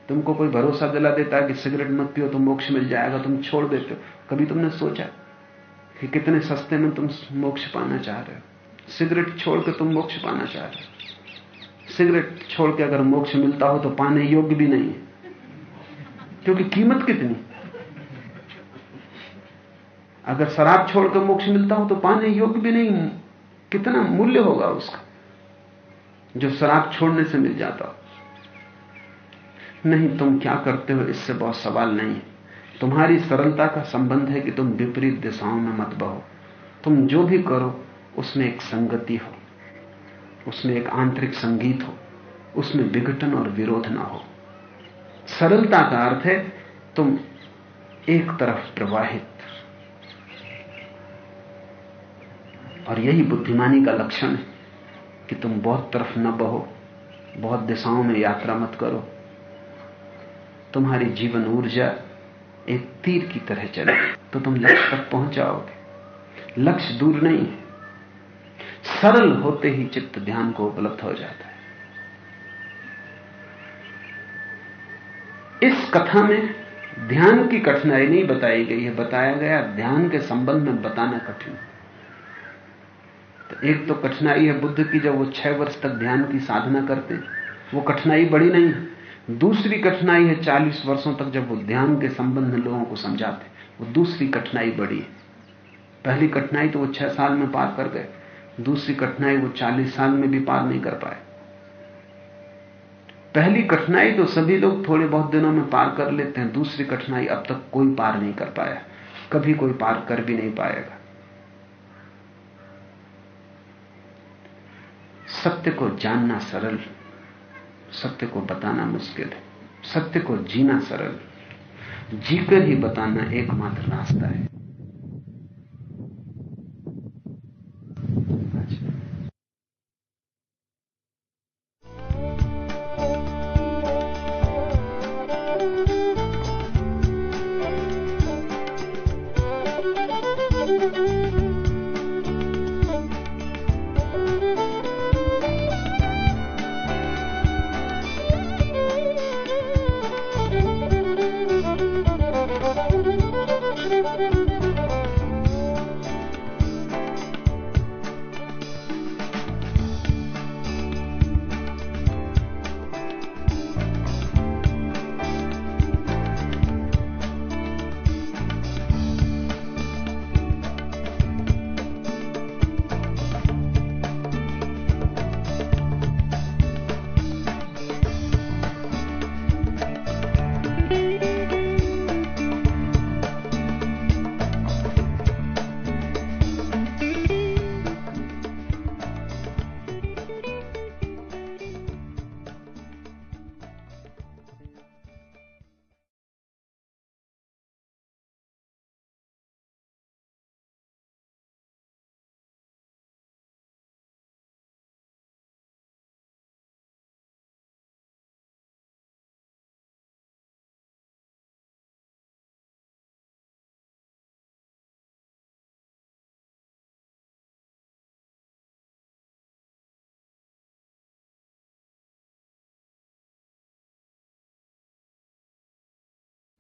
Speaker 3: तुमको कोई भरोसा दिला देता है कि सिगरेट मत पियो तो मोक्ष मिल जाएगा, तुम छोड़ देते हो। कभी तुमने सोचा कि कितने सस्ते में तुम मोक्ष पाना चाह रहे हो? सिगरेट छोड़ के तुम मोक्ष पाना चाह रहे हो? सिगरेट छोड़ के अगर मोक्ष मिलता हो तो पाने योग्य भी नहीं है। क्योंकि कीमत कितनी? अगर शराब छोड़कर मोक्ष मिलता हो तो पाने योग्य भी नहीं, कितना मूल्य होगा उसका? जो शराब छोड़ने से मिल जाता हो। नहीं, तुम क्या करते हो, इससे बहुत सवाल नहीं है। तुम्हारी सरलता का संबंध है कि तुम विपरीत दिशाओं में मत बहो। तुम जो भी करो, उसमें एक संगति हो। उसमें एक आंतरिक संगीत हो। उसमें विघटन और विरोध ना हो। सरलता का अर्थ है, तुम एक तरफ़ प्रवाहित और यही बुद्धिमानी का लक्षण है कि तुम बहुत तरफ़ न बहो, बहुत दिशाओं में यात्रा मत करो। तुम्हारी जीवन ऊर्जा एक तीर की तरह चले तो तुम लक्ष्य तक पहुँच जाओगे लक्ष्य दूर नहीं है। सरल होते ही चित्त ध्यान को उपलब्ध हो जाता है। इस कथा में ध्यान की कठिनाई नहीं बताई गई है, बताया गया, ध्यान के संबंध में बताना कठिन। तो एक तो कठिनाई है बुद्ध की जब वो छह वर्ष तक ध्यान की साधना करते, वो कठिनाई बड़ी नहीं है। दूसरी कठिनाई है चालीस वर्षों तक जब वो ध्यान के संबंध लोगों को समझाते, वो दूसरी कठिनाई बड़ी है। पहली कठिनाई तो वो छह साल में पार कर गए, दूसरी कठिनाई वो चालीस साल में भी पार नहीं कर पाए। पहली कठिनाई तो सभी लोग थोड़े बहुत दिनों में पार कर लेते हैं, दूसरी कठिनाई अब तक कोई पार नहीं कर पाया, कभी कोई पार कर भी नहीं पाएगा। सत्य को जानना सरल, सत्य को बताना मुश्किल है सत्य को जीना सरल। जीकर ही बताना एकमात्र रास्ता है।